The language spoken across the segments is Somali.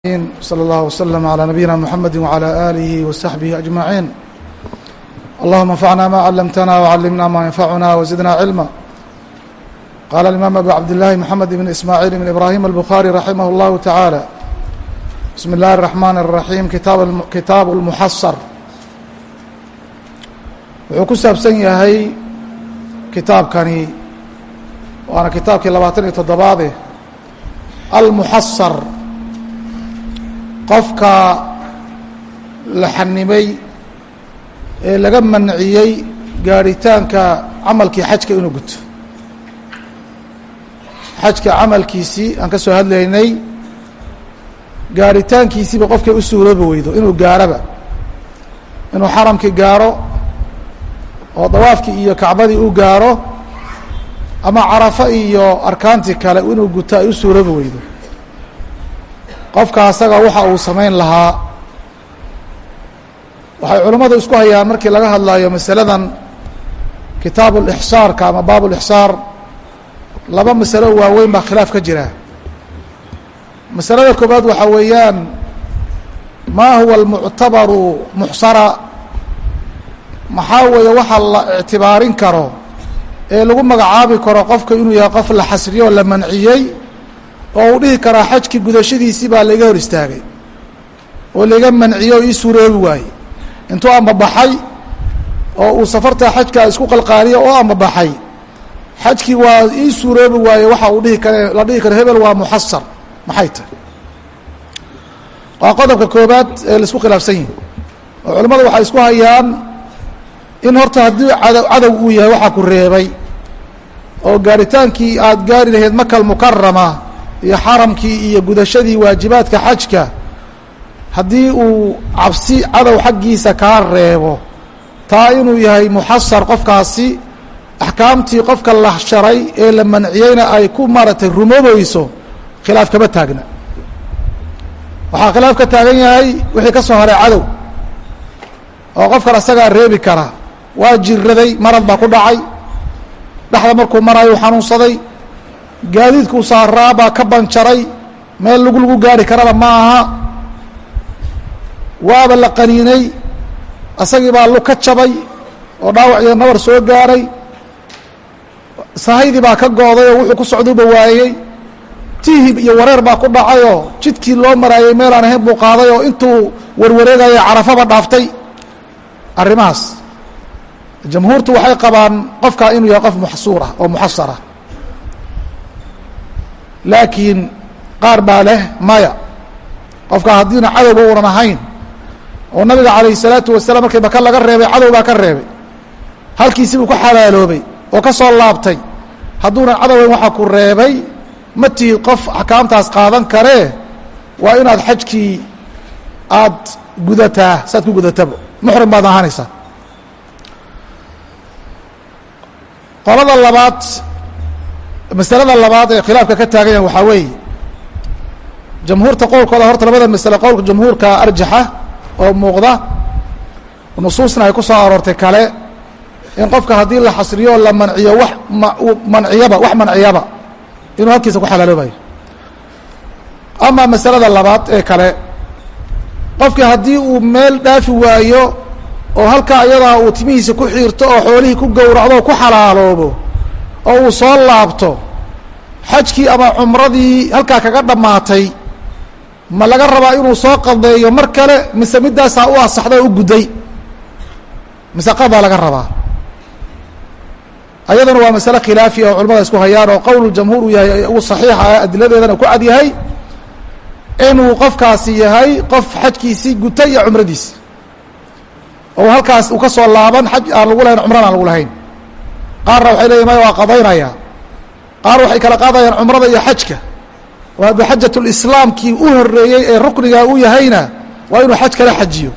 slى اllah وsلم عlى نabiyina mحamedi وعlى آlihi وصaxbihi أجmaعiin اllahuma انfacna ma clamtna وعalimna ma ynfacuna وزidna cilma qala الimaam abu cabdالlahi mحamed بn ismاعيil بn ibrahim الbخarي raximah اllahu taعaalى bismi الlahi الرaحman الرaحيم kitaab الmuxasar wuxuu ku saabsan yahay kitaabkani waana kitaabkii labaatan iyo toddobaade almuxasar qofka la xanimay ee laga manciyey gaarhitaanka camalkii xajka inuu guto. Xajka camalkiisii aan ka soo hadlaynay gaarhitaankiisiiba qofkay u suuroobi weydo inuu gaaraba inuu xaramkii gaaro oo dawaafkii iyo kacbadii u gaaro ama carafo iyo arkaantii kale inuu guto ay u suuroobi weydo qofka asaga waxa uu samayn lahaa. Waxay culimmadu isku hayaan markii laga hadlayo masaladan kitaabu lixsaarka ama baab lixsaar laba masalo waaweyn baa khilaaf ka jira. Masalada koobaad waxaa weeyaan ma huwa almuctabaru muxsara? Maxaa weeye waxa la ictibaarin karo ee lagu magacaabi karo qofka inuu yahay qof la xasriyo o la manciyey oo uu dhihi karaa xajkii gudashadiisii baa laiga hor istaagay oo laiga manciyo o ii suuroobi waaye intuu ambabaxay oo uu safartaa xajkaa isku qalqaaliyo oo ambabaxay xajkii waa ii suuroobi waaye waxa uu dhihi kare la dhihi karo hebel waa muxasar maxay tahay? Waa qodobka koobaad ee la isku khilaafsan yihi oo culimmadu waxay isku hayaan in horta haddii cadow cadow uu yahay waxaa ku reebay oo gaaritaankii aada gaari lahayd makal mukarama iyo xaramkii iyo gudashadii waajibaadka xajka haddii uu cabsi cadow xaggiisa kaa reebo taa inuu yahay muxasar qofkaasi axkaamtii qofka la sharay ee la manciyeyna ay ku maaragtay rumoobayso khilaaf kama taagna. Waxaa khilaaf ka taagan yahay wixii ka soo haray cadow oo qofkan asagaa reebi kara waa jiraday marad baa ku dhacay dhexda markuu maraayo xanuunsaday gaadiidkuu saaraa baa ka banjaray meel lagu lagu gaari karaba ma aha. Waaba la qaniinay asagii baa lug ka jabay oo dhaawac iyo nabar soo gaaray. Sahaydii baa ka gooday oo wuxuu ku socduuba waayey tihib iyo wareer baa ku dhacayoo jidkii loo maraayey meelaan ahayn buu qaaday oo intuu warwareegaya carafaba dhaaftay. Arrimahaas jamhuurtu waxay qabaan qofkaa inuu yahay qof maxsuur ah oo muxasar ah laakiin qaar baa leh maya. Qofka haddiina cadowba uunan ahayn oo nabiga calayh الsalaatu wasalaam markii maka laga reebay cadow baa ka reebay. Halkiisi buu ku xalaaloobay oo ka soo laabtay. Hadduunan cadowayn waxaa ku reebay ma tihid qof axkaamtaas qaadan karee waa inaad xajkii aad gudataa saad ku gudataba muxrim baad ahaanaysaa. Qolada labaad masalada labaad ee khilaafka ka taagan yahan waxaa weeye jamhuurta qowlkooda horta labada masale qowlka jamhuurka arjaxa oo muuqda nusuusna ay ku soo aroortay kale in qofka haddii la xasriyo la manciyo wax manciyaba wax manciyaba inuu halkiisa ku xalaaloobayo. Ama masalada labaad ee kale qofkii haddii uu meel dhaafi waayo oo halkaa iyadaa uu timihiisa ku xiirto oo xoolihii ku gowracdo oo ku xalaaloobo oo uu soo laabto xajkii ama cumradii halkaa kaga dhammaatay ma laga rabaa inuu soo qadeeyo mar kale mise middaasaa u asaxda oo u gudday mise qad baa laga rabaa. Ayaduna waa masale khilaafiya oo culamada isku hayaan oo qowl jamhuur uu yahay uu saxiixa adiladeedana ku cad yahay inuu qofkaasi yahay qof xajkiisii gutay iyo cumradiisi oo halkaas uu ka soo laaban xaj aan lagu lahayn cumrana aan lagu lahayn qaarna waxay leeyihiin maya waa qadaynaya. Qaar waxay kala qaadayaan cumrada iyo xajka. Hadda xajatulislaamkii u horeeyey ee rukniga u yahayna waa inuu xaj kala xajiyo.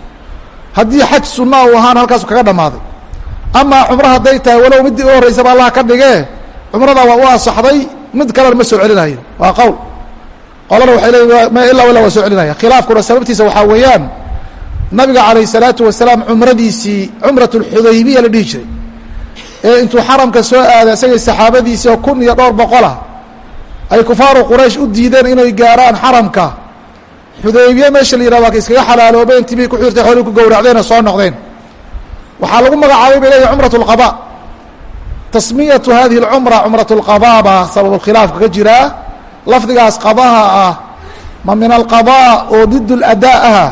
Haddii xaj sunna uu ahaana halkaasu kaga dhammaaday. Amaa cumro hadday tahay walow middii u horreysaba allah ka dhigee cumrada waa u asaxday mid kalena ma soo celinayo waa qowl. Qolana waxay leeyihiin ilaa ilaa waa soo celinaya. Khilaafkuna sababtiisa waxaa weeyaan nabiga calayh salaatu wasalaam cumradiisii cumrat lxudaybiya la dhihi jiray ee intuu xaramka soo aaday isagii saxaabadiisii oo kun iyo dhowr boqolah ay kufaaru quraysh u diideen inay gaaraan xaramka xudaybiye meesha la yihah waa ka iskaga xalaaloobeen timihii ku xirtay xoolii ku gowracdeen oo soo noqdeen waxaa lagu magacaabay bay leeyihin cumrat اlqaba tasmiyatu hadihi اlcumra cumrat اlqaba baa sabab khilaafka ka jiraa lafdigaas qabaha ah ma min alqaba oo did اladaa aha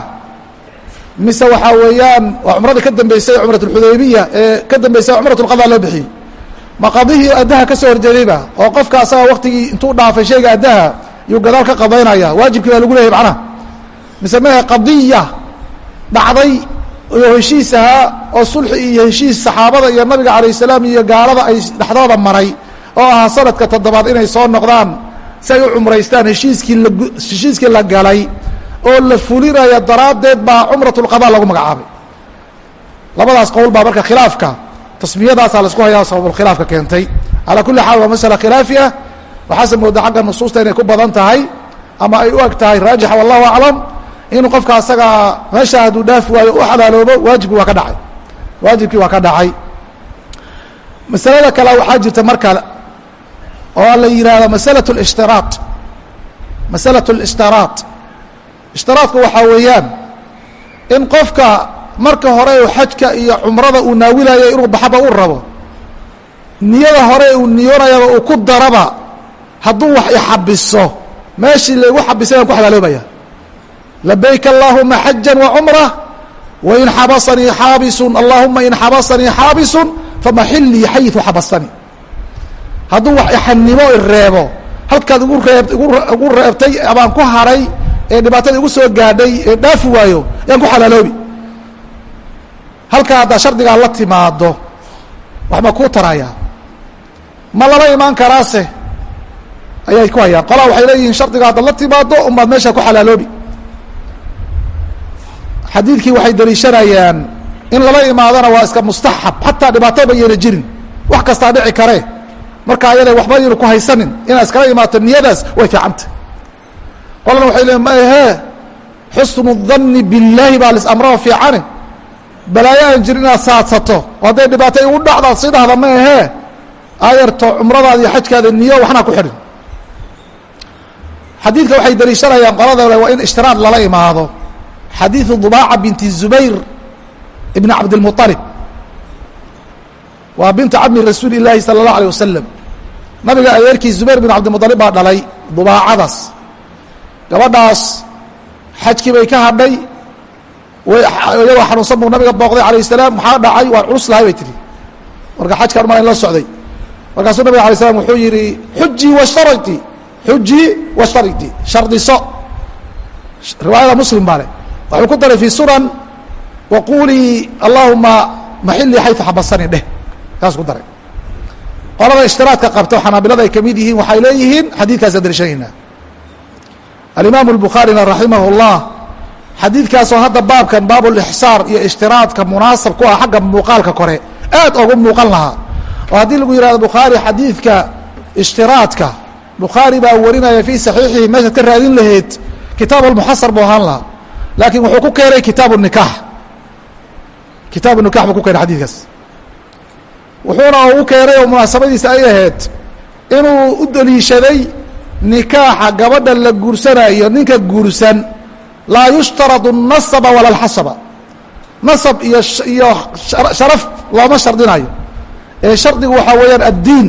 mise waxaa weeyaan waa cumradii ka dambeysay cumrat اlxudaybiya ee ka dambeysay cumrat اlqaba loo bixiyey. Ma qadihii addaha ka soo horjeedayba oo qofka waktigii intuu dhaafay shayga addaha yuu gadaal ka qadaynaya. Waajibkii baa lagu leeyahy macnaha. Mise mehe qadiya dhacday iyo heshiis ahaa oo sulxi iyo heshiis saxaabada iyo nabiga calayh salaam iyo gaalada ay dhexdooda maray oo ahaa sanadka toddobaad inay soo noqdaan si ay u cumraystaan heshiiskii heshiiskii la galay oo la fulinaya daraaddeed baa cumratulqada lagu magacaabay labadaas qowl baa marka khilaafka tasmiyadaasaa laisku hayaa sababulkhilaafka keentay calaa kulli xaal waa masala khilaafi ah waxaase moodaa xagga nusuusta inay ku badan tahay ama ay u eg tahay raajixa wallahu aclam inuu qofka asagaa meesha hadduu dhaafi waayo u xalaaloobo waajibkii waa ka dhacay waajibkii waa ka dhacay masalada kale waxaa jirta mar kale oo la yidhaahdo masalaة اlاshtiraaط masalaة اlاshtiraaط ishtiraadku waxaa weeyaan in qofka marka hore xajka iyo cumrada uu naawilayo inuu baxaba u rabo niyada hore uu niyoonayaba uu ku daraba hadduu wax ixabiso meeshii laygu xabisay baan ku xalaaloobaya labayk allahuma xaja wacumra wain xabasanii xaabisun allahuma in xabasanii xaabisun famaxilii xayu xabasanii. Hadduu wax ixanimo ireebo halkaad igu reebtay abaan ku haray ee dhibaatada igu soo gaadhay ee dhaafi waayo ayaan ku xalaaloobi. Halkaa haddaa shardigaa la timaado waxba kuu tarayaa ma lala imaan karaase? Ayay ku hayaan. Qolaa waxay leeyihiin shardiga haddaad la timaado unbaad meesha ku xalaaloobi. Xadiidkii waxay daliishanayaan in lala imaadona waa iska mustaxab xataa dhibaataba yeena jirin. Wax kastaa dhici karee marka ayada waxba ynu ku haysanin inaad iskala imaato niyadaas way fiicanta qolana waxay leeyiin ma ahee xusnu danni billaahi baa lisamrao fiicane balaayo aan jirin inaad saadsato oo hadday dhibaato igu dhacdaad si dhahda ma ahee ayarto cumradaada iyo xajkaada niyo waxnaa ku xidhin xadiidka waxay daliishanayaan qolada waa in ishtiraad lala imaado xadiidu dubaaca binti zubayr ibni cabdilmuطalib waa binta cabmi rasuuli illaahi sala اllahu alيه wasalam nabiga adeerkii zubayr bin cabdilmuطalib baa dhalay dubaacadaas gabadhaas xajkii bay ka hadhay iyagoo xanuunsan buu nabiga booqday alayه الsalaam maxaa dhacay waan culus lahay bay tihi marka xajkaan ma la socday markaasuu nabig alay slam wuxuu yihi xujii washtariti xujii washtariti shardiso riwaayada muslim baa leh waxuu ku daray fi sunan waqulii allahuma maxilii xayu xabasani dheh kaas ku daray qolada ishtiraadka qabto xanaabilada ay kamid yihiin waxay leeyihiin xadiidkaasaan daliishanaynaa alimaamu albukhaarina raximah اllah xadiidkaasoo hadda baabkan baab lixsaar iyo ishtiraadka munaasab ku ah xagga muuqaalka kore aad ogu muuqan lahaa. Oo haddii lagu yihahdo bukhaari xadiidka ishtiraadka bukhaari baa warinaya fii saxiixihi meeshaad ka raadin lahayd kitaab almuxasar buu ahaan lahaa. Laakiin wuxuu ku keenay kitaab nikax kitaab nikax buu ku keenay xadiidkaas. Wuxuuna ugu keenay oo munaasabadiisa ay ahayd inuu u deliishaday nikaaxa gabadha la guursanayo ninka guursan laa yushtaradu nasaba walaa alxasaba. Nasab iyo iyo sharaf looma shardinayo ee shardigu waxaa weeyaan addiin.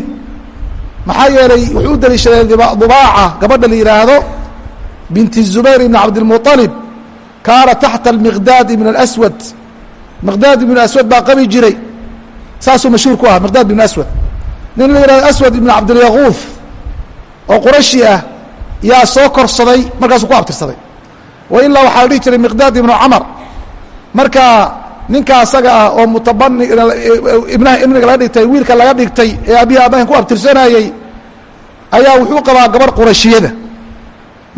Maxaa yeelay wuxuu u daliishadeen dubaaca gabadha la yidhaahdo binti zubayr ibn cabdilmuطalib kaana taxta almiqdaad ibn alaswad. Miqdaad ibn aswad baa qabi jiray. Saasuu mashhuur ku ah miqdaad ibn aswad nin la yidhahdo aswad ibn cabdilyaquuf oo qurashi ah yaa soo korsaday markaasuu ku abtirsaday. Wa ilaa waxaa la dhihi jiray miqdaad ibnu camar marka ninka asaga ah oo mutabani ibnaha ibniga laga dhigtay wiilka laga dhigtay ee abihi abahin ku abtirsanayey ayaa wuxuu qabaa gabarh qurashiyada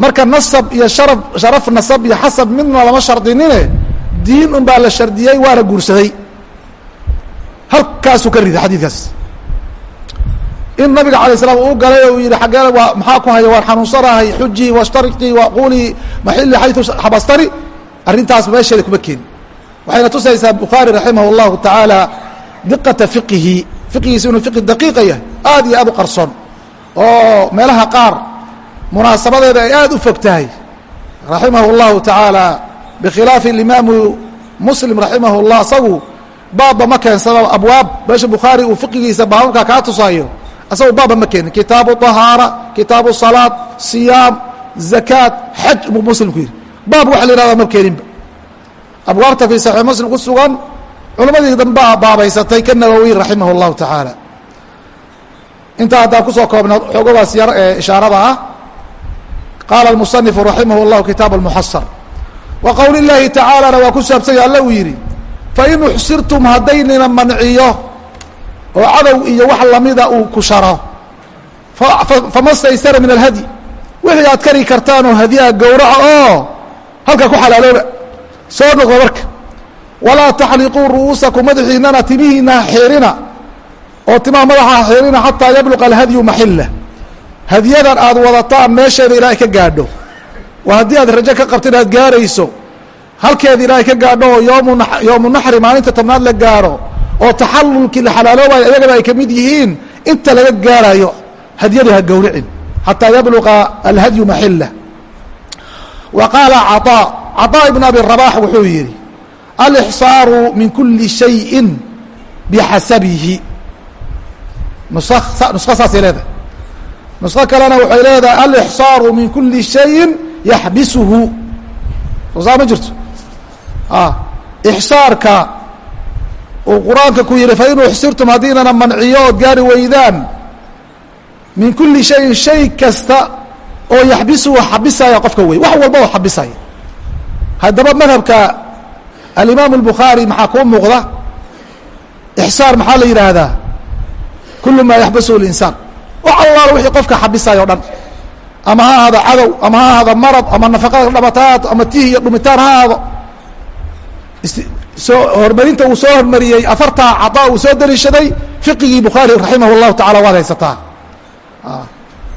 marka nasab iyo sharaf sharaf nasab iyo xasab midna lama shardinine diin un baa la shardiyey waana guursaday. Halkaasuu ka riday xadiidkaas in nabiga alay slam uu galay uu yihi aggee maxaa ku haya waan xanuunsanahay xujii washtarii waqulii maxili xayu xabastani? Arrintaas meesheeda kuma keeni waxayna tusaysaa bukhaari raximah llahu tacaala diqata fiqihi fiqigiisa inuu fiqi daqiiqa ah yahay aad iyo aad u qarsoon. Oo meelaha qaar munaasabadeeda ay aad u fog tahay. Raximah llahu tacaala bikhilaafi imaamu muslim raximah llah isagu baabba ma keensano abwaab. Meesha bukhaari uu fiqigiisa baababka kaa tusaayo asagu baabba ma keenin kitaabu طahaara kitaabu salaad siyaam zakaat xaj buu muslimku yidhi baab waxa la yihahda ma keeninba abwaabta fii saxiix muslim ku sugan culammadii dambaa baabaysatay ka nawowi raximah اllahu tacaala intaa haddaan kusoo koobna xoogadaas yar ee ishaarada ah qaala اmusanifu raximah اllahu kitaab اlmuxasar wa qowl اllaahi tacaalana waa ku saabsanya alla uu yidhi fain uxsirtum haddaynina manciyo oo cadow iyo wax lamida uu ku sharo. Fama staysara min alhadyi wixii aad kari kartaan oo hadyaha gowraca oo halkaa ku xalaalooba. Soo noqdo marka. Walaa taxliquu ru'uusakum madaxiinana timihiina xeerina. Oo timaha madaxa xeerina xataa yabluqa alhadyu maxila hadyadan aad wadataan meesheeda ilaahay ka gaadho. Waa haddii aad rajo ka qabta inaad gaarayso. Halkeeda ilaahay ka gaadho oo yoomu yoomu naxri maalinta tobnaad la gaaro oo taxalulkii la xalaaloobayo iyagaba ay ka mid yihiin inta laga gaarayo hadyada ha gowricin xataa yabluqa alhadyu maxila wa qaala caطaa caطaa ibn abi rabax wuxuu yidhi alixsaaru min kuli shayin bixasabihi nuso saasay leedahay. Nusko kalena waxay leedahay alixsaaru min kuli shayin yaxbisuhu soosaa ma jirto? Ixsaarka uu qur'aanka ku yidhi fain uxsirtum haddiinana manciyo ood gaari weydaan. Min kuli shayin shay kasta oo yaxbisuhu xabisaya qofka wey wax walba oo xabisaya. Haddaba madhabka alimaamu اlbukhaari maxaa kuu muuqda? Ixsaar maxaa la yidhaahdaa? Kulu maa yaxbasuhu linsaan wax allaala wixii qofka xabisaya o dhan. Ama ha ahaado cadow ama ha ahaado marad ama nafaqada dhabataad ama tih iyo dhumitaan ha ahaado soo horumarinta uu soo hormariyey afartaa cadaa uu soo daliishaday fiqigii bukhaari raximah llahu tacala waad haysataa ah,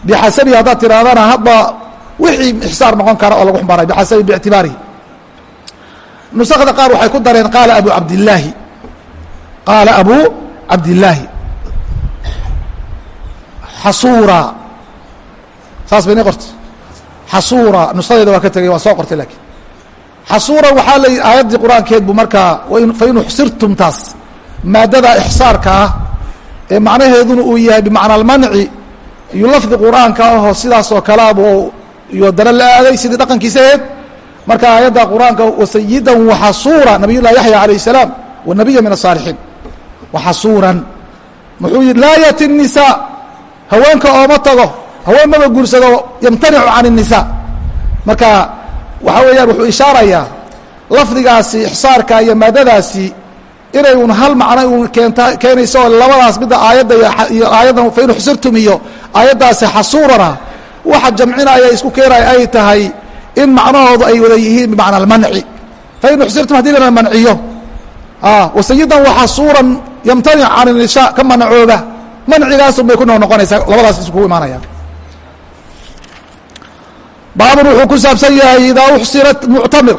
bixasabi haddaad tirahdana hadba wixii ixsaar noqon kara oo lagu xumbaanay bixasabi biictibaarihi nusakda qaar waxay ku dareen qaala abu cabdillaahi qaala abu cabdillaahi xasuura. Saas bay ni qortay. Xasuura nusadeeda waa ka tegay waa soo qortay laakiin xasuuran waxaa la aayaddii qur'aankeed buu markaa fain uxsirtum taas. Maadada ixsaarka ah ee macnaheeduna uu yahay bimacna almanci iyo lafdi qur'aanka ahoo sidaas oo kalaabo iyo dana la aaday sidii dhaqankiisa aheed marka aayadda qur'aanka wasayidan waxasuura nabiy yaxya alayh salaam wanabiya min asaalixiin waxasuuran muxuu yihi laa yati nisa haweenka ooma tago haween maba guursado yamtanicu can الnisa marka waxa weeyaan wuxuu ishaarayaa lafdigaasi ixsaarka iyo maadadaasi inay un hal macno un keenta keenayso oo labadaas midda aayadda iyo aayaddan fain xusirtum iyo aayaddaasi xasuurana waxa jamcinaya isku keenaya ay tahay in macnahoodu ay wada yihiin bimacna almanci. Fain uxsirtum haddii lana manciyo wasayidan waxasuuran yamtanic can nishaa ka manacooba. Mancigaasun bay ku noo noqonaysaa labadaas iskugu imaanayaan baabun wuxuu ku saabsan yahay idaa uxsirat muctamir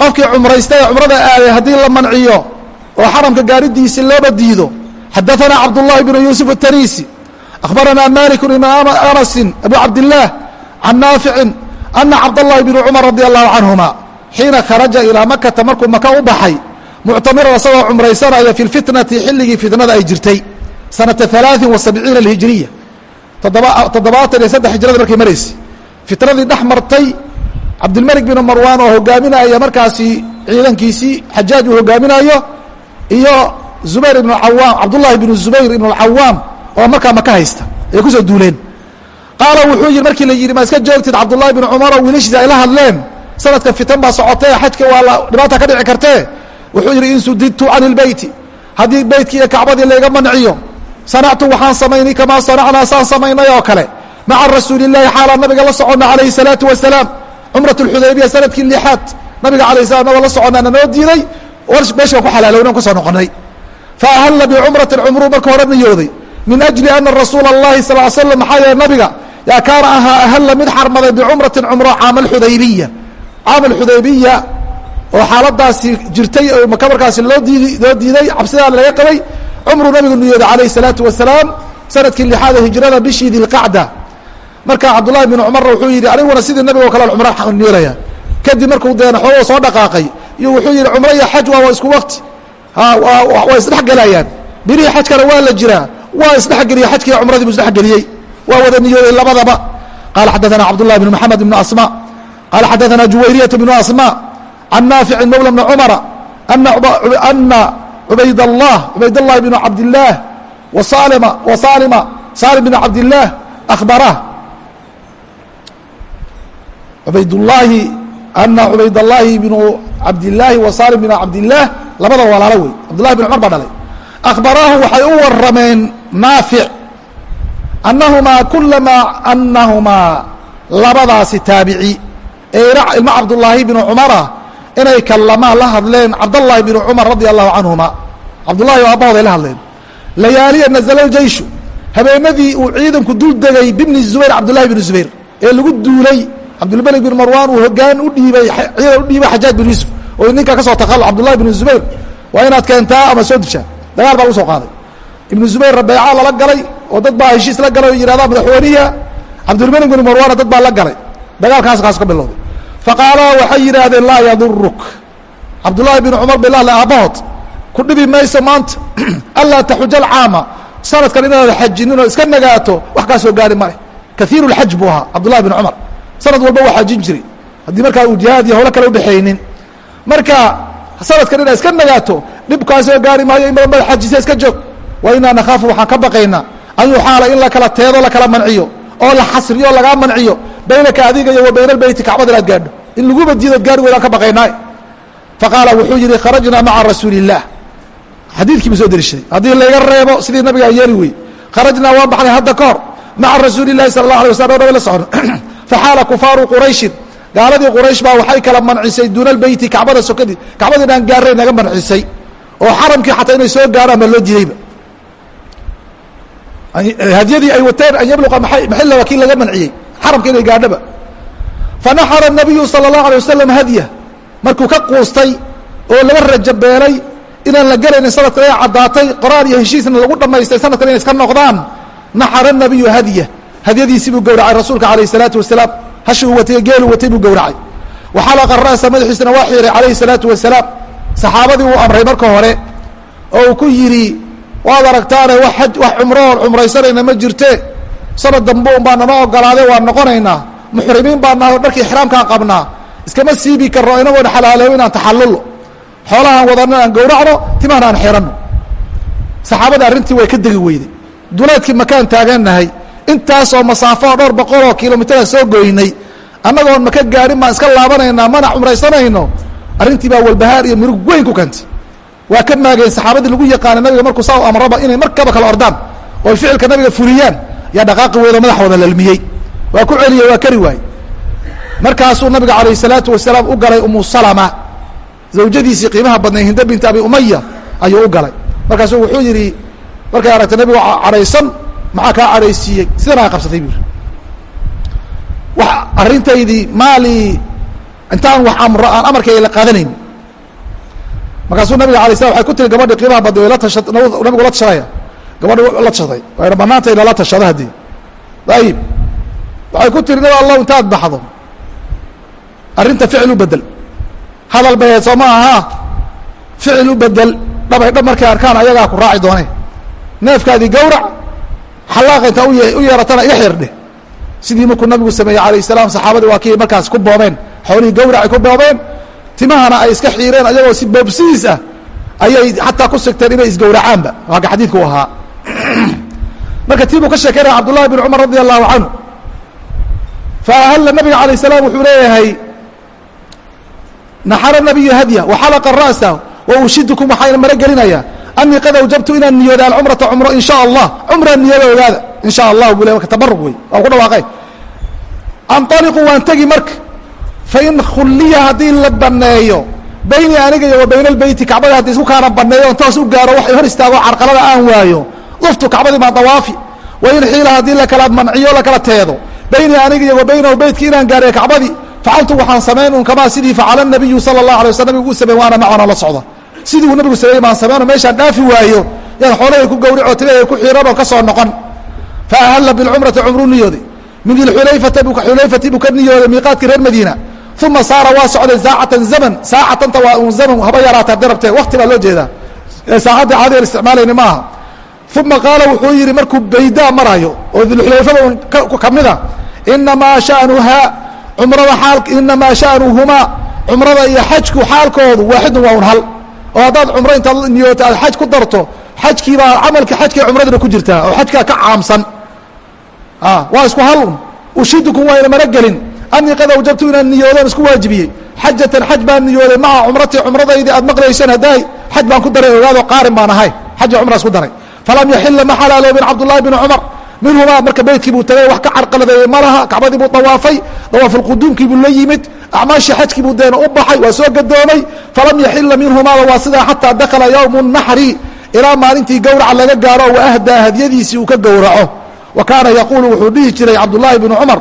qofkii cumraystay ee cumrada aaday haddii la manciyo oo xaramka gaaridiisi looba diido xadaanaa cabdullahi bnu yuusuf atanisi akhbaranaa maliku ibn anasin abu cabdillaah can naaficin ana cabdallahi bni cumar radia allahu canhuma xiina kharaja ilaa makata markuu maka u baxay muctamiran asagoo cumraysanaya fi lfitnati xilligii fitnada ay jirtay sanata alaain wa sabciina alhijiriya toddobaatan iyo saddex hijrada markay maraysay fitnadii dhex martay cabdilmalik bin marwan oo hogaaminaya markaasi ciidankiisii xajaaj uu hogaaminayo iyo zubayr ibn cawaam cabdullahi bn zubayr ibn اlcawaam oo markaa maka haysta ay ku soo duuleen. Qaala wuxuu yihi markii la yidhi ma iska joogtid cabdullahi bn cumaroo wiilashiisa ay la hadleen sanadka fitan baa socotee xajka waa la dhibaata ka dhici kartee? Wuxuu yidhi in sudidtu can ilbeyti haddii beytkii iyo kacbadii layga manciyo sanactu waxaan samaynay kamaa sanacnaa saan samaynay oo kale maca rasuuli llahi xaalaan nabiga la soconna calayhi salaatu wasalaam cumrat lxudaybiya sanadkii lixaad nabiga alay salam naboo la soconnaana noo diiday meesha ku xalaalowna kusoo noqonay faahalla bicumratin cumruu marka hore niyooday min ajli ana rasuula اllahi sal l slam maxaa yeele nabiga yaa kaana ahaa ahalla mid xarmaday bicumratin cumro caama alxudaybiya caama alxudaybiya oo xaaladaasi jirtay oo maka markaasi loo diidi loo diiday cabsidaana laga qabay cumruu nabigu niyooday calayhi الsalaatu wasalaam sanadkii lixaada hijrada bishii dilqacda marka cabdullahi bn cumarna wuxuu yidhi aniguna sidii nabigo kale cumra niyoolaya kadib markuu deena xoogoo soo dhaqaaqay iyo wuxuu yidhi cumro iyo xaj waa isku wakti waa isdhexgelayaan birihii xajkana waa la jiraa waa isdhexgeliye xajkiiyo cumradii bu isdhexgeliyey waa wada niyooday labadaba qaala xadaثana cabdالlahi bn mxamed bn asmا qaala xadaثana juwayriyة bn asmا can naafici mawla bni cumara ana ubayd اllah cubayd اllahi bn cabdilaah wasalima wasalima salim bn cabdilaah akhbarah cubaydulaahi ana cubaydallaahi bnu cabdilaahi wa saalim bn cabdilaah labada walaalo wey cabdullahi bin cumar baa dhalay. Akhbaraahu waxay u warameen naafic annahumaa kulamaa anahumaa labadaasi taabici. Ee ilma cabdullaahi binu cumara ah, inay kallamaan la hadleen cabdallaahi binu cumar radia allahu canhuma cabdullahi oo aabahooday la hadleen. Layaaliya nazala ljeyshu habeenadii uu ciidanku dul bibni zubayr cabdullahi binu zubayr ee lagu duulay cabdulmalik bin marwan uu hogaan udhiibay ciidan u dhiibay xajaaj bin yuusuf oo ninka ka soo taqal cabdullahi bn zubayr. Waa inaad keentaa ama soo dishaa? Dagaal baa lagu soo qaaday. Ibnu zubayr rabeeca lala galay oo dad baa heshiis la galay oo yihahdaa madaxweyniha cabdulmalik bin marwana dad baa la galay. Dagaalkaas kaas ka bilowday. Faqaalaa waxay yidhaahdeen laa yaduruk cabdullaahi bin cumar bay lahle aabbahood ku dhibi mayso maanta. Anlaa taxuja alcaama. Sanadkan inaad xajinin iska nagaato wax kaa soo gaari male kaiiru lxaj bin cumar sanad walba waa xajin jiray. Haddii markaa uu jihaad iyo howlo kale udhexaynin marka sanadkan inaad iska nagaato dhibkaasoo gaari maayo in badan baad xajisa iska joog. Wa inaa nakhaafu waxaan ka baqaynaa an yuxaala in lakala teedo lakala manciyo. Oo la xasriyo o lagaa manciyo. Baynaka adiga iyo wa bayna albeyti kacbada inaad gaadho. In laguba diidood gaari waynaan ka baqaynaa faqaala wuxuu yihi kharajnaa maca rasuuli illaah xadiidkiibuu soo dariishaday haddii layga reebo sidii nabigaa yeeli weyey kharajnaa waan baxnay hadda ka hor. Maca rasuuli illahi sala allah alay waslam o nabi la socon faxaala kufaaru qurayshin gaaladii quraysh baa waxay kala mancisay duuna kacbada sokadii kacbadii dhaan gaarayn naga mancisay oo xaramkii xataa inay soo gaaraan baa loo diidayba hadyadii ay wateen an yabluqa maxila waa kii laga manciyey xaramka inay gaadhaba fanaxara nabiyu sala اlahu alay wasalam hadya markuu ka quustay oo laga rajabeelay inaan la gelaynin sanadkan ay caddaatay qoraan iyo heshiisna lagu dhamaystay sanadkan inay iska noqdaan naxara nabiyu hadya hadyadiisiibuu gawracay rasuulka alayh salaatu wasalaam. Hashuu watay geeluu watay buu gawracay waxalaqa ra'sa madaxiisana waa xiiray calayhi salaatu wasalaam. Saxaabadii wuu amray marka hore oo uu ku yidhi waad aragtaane wax a wax cumroon cumraysanayna ma jirte. Sanad dambe un baa nana ogolaade waan noqonaynaa. Muxrimiin baa nahay oo dharkii ixraamkaan qabnaa. Iskama siibi karno inagoona xalaalow inaan taxallulno xoolahaan wadanno aan gawracno timahan aan xeranno saxaabada arrintii way ka degi weyday. Duleedkii makaan taagannahay intaasoo masaafo oo dhowr boqol oo kilomitaraan soo goynay annagoon maka gaadhin baan iska laabanaynaa mana cumraysanayno arrintii baa walbahaar iyo murug weyn ku kantay waa ka maageen saxaabadii lagu yaqaana nabiga markuu saa u amraba inay markaba kala ordaan oo ficilka nabiga fuliyaan yaa dhaqaaqi weedo madaxooda lalmiyey. Waa ku celiyey waa kari waayey. Markaasuu nabiga calayh salaatu wasalaam u galay umu salama. Zawjadiisii qiimaha badnay hinda binti abi umaya ayuu u galay. Markaasuu wuxuu yidhi markay aragtay nabigu cadhaysan maxaa kaa cadhaysiiyey sidan aa qabsatay bu wax arrintaydii maalii intaan wax amro aan amarkayga la qaadanayn. Markaasuu nabiga alay slam waxay ku tiri gabadhi qiimaha badnay way la tasha nabigu la tashadaya gabadhi la tashaday. Wayna banaanta in lala tashado haddii. Ayib waxay ku tiri nabi allahu intaad baxdo. Arrinta ficil bedel hadal bay soo ma aha? Ficil u bedel dhabay dhab markay arkaan ayagaa ku raaci doone. Neefkaadii gawrac xallaaqa intaa u yeeratana iga xirdhe sidii markuu nabigu sameeyey alayh salaam saxaabadii waa kii markaas ku boobeen. Xoolihii gawracay ku boobeen. Timahana ay iska xiireen ayagoo si boobsidiis ah ayay xataa ku sigteen inay isgowracaanba. Waaka xadiidku ahaa. Marka tii buu ka sheekeynaya cabdullahi bin cumar radi allahu canhu faahalla nabiga alayh salaam wuxuu leeyahay naxara nabiyu hadya waxalaqa ra'sa wa ushidukum waxayna mara gelinaya anii qad awjabtu inaan niyooda alcumrata cumro in sha allah cumraan niyooda ogaada in sha allah buu le marka tabarug wey waa ku dhawaaqay anطaliqu waan tegi marka fain khulliya haddii la baneeyo bayni aniga iyo wa bayna albeyti kacbada haddii isku kaana baneeyo on toos u gaaro waxay hor istaago carqalada aan waayo duftu kacbadii maa dawaafi wain xiila haddii lakala manciyo lakala teedo bayni aniga iyo wa baynahu beytkii inaan gaaraya kacbadii facaltu waxaan samayn un kamaa sidii facala nabiyu sala اlahu alay wasl nabigu u samey waana macana la socda sidii uu nabigu sameeyey baan sameyno meeshaan dhaafi waayo yaan xoolahay ku gawrico tilahay ku oo ka soo noqon. Faahalla bilcumrati cumru niyooday min dilxulayfata xulayfati buu ka niyooday miiqaadkii reer madiina. Uma saara waa socday saacatan zaman. Saacatanta waa un zaman haba yaraata haddii rabtee wakti baa loo jeedaa. Saacadda caadi aan isticmaalayni maaha. Uma qaala wuxuu yidhi markuu baydaa marayo oo dulxulayfada kamida inamaa shanuhaa cumrada aal inamaa shanuhumaa cumrada iyo xajku xaalkoodu waaxidun waa un hal oo haddaad cumro intaad niyooto aad xaj ku darto xajkiibaa camalka xajkay cumradina ku jirtaa oo xajkaa ka caamsan. Waa isku hal un. Ushidukum waa ina mara gelin. Anii qad awjabtu inaan niyoodan isku waajibiyey. Xajatan xaj baan niyooday maca cumratii cumradaydii aad maqlayseen haddaay xaj baan ku daray ogaado qaarin baan ahay. Xaja cumraa isku daray. Falam yaxila ma xalaaloobin cabdullahi bn cumar. Minhumaa marka beydkii buu tagay wax ka carqaladeeyey ma laha kacbadii buu dawaafay dawaafulquduumkii buu la yimid acmaashii xajkii buu deena u baxay waa soo gadoomay falam yaxila minhumaada waa sidaa xataa dakala yowmu naxri ilaa maalintii gowraca laga gaaro wa ahdaa hadyadiisii uu ka gowraco wa kaana yaquulu wuxuu dhihi jiray cabdullaahi bnu cumar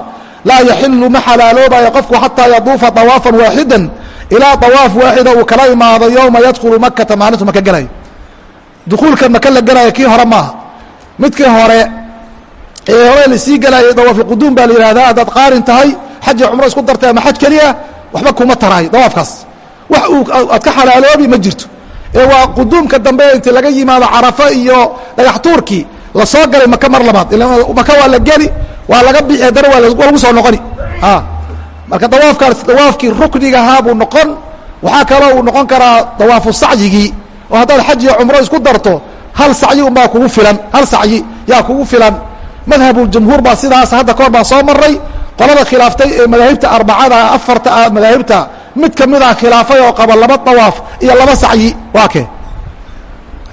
laa yaxilu ma xalaaloobayo qofku xataa yaduufa dawaafan waaxidan ilaa dawaaf waaxida uu kala imaado yowma yadkhulu makata maalintu maka gelayo dukuulkan maka la gelayo kii hore maaha midkii hore ee hore la sii gelayay dawaafulquduum baa la yihahdaa haddaad qaarin tahay xaji cumro isku dartay ama xaj keliya waxba kuma tarayo dawaafkaas. Wax uu aad ka xalaaloobi ma jirto. Ee waa quduumka dambe inti laga yimaado carafa iyo dhagax tuurkii la soo galay maka mar labaad. Maka waa la geli waa laga bixi haddana waa lagu soo noqoni. Marka dawaafkaas dawaafkii ruknigahaa buu noqon. Waxaa kaloo uu noqon karaa dawaafu sacyigii. Oo haddaad xaj iyo cumro isku darto hal sacyi unbaa kugu filan. Hal sacyi yaa kugu filan. Madhabujamhuur baa sidaas hadda kahor baan soo maray qolada khilaaftay ee madaahibta arbacada afarta madaahibta mid ka mid ah khilaafay oo qaba laba dawaaf iyo laba sacyi waa kee?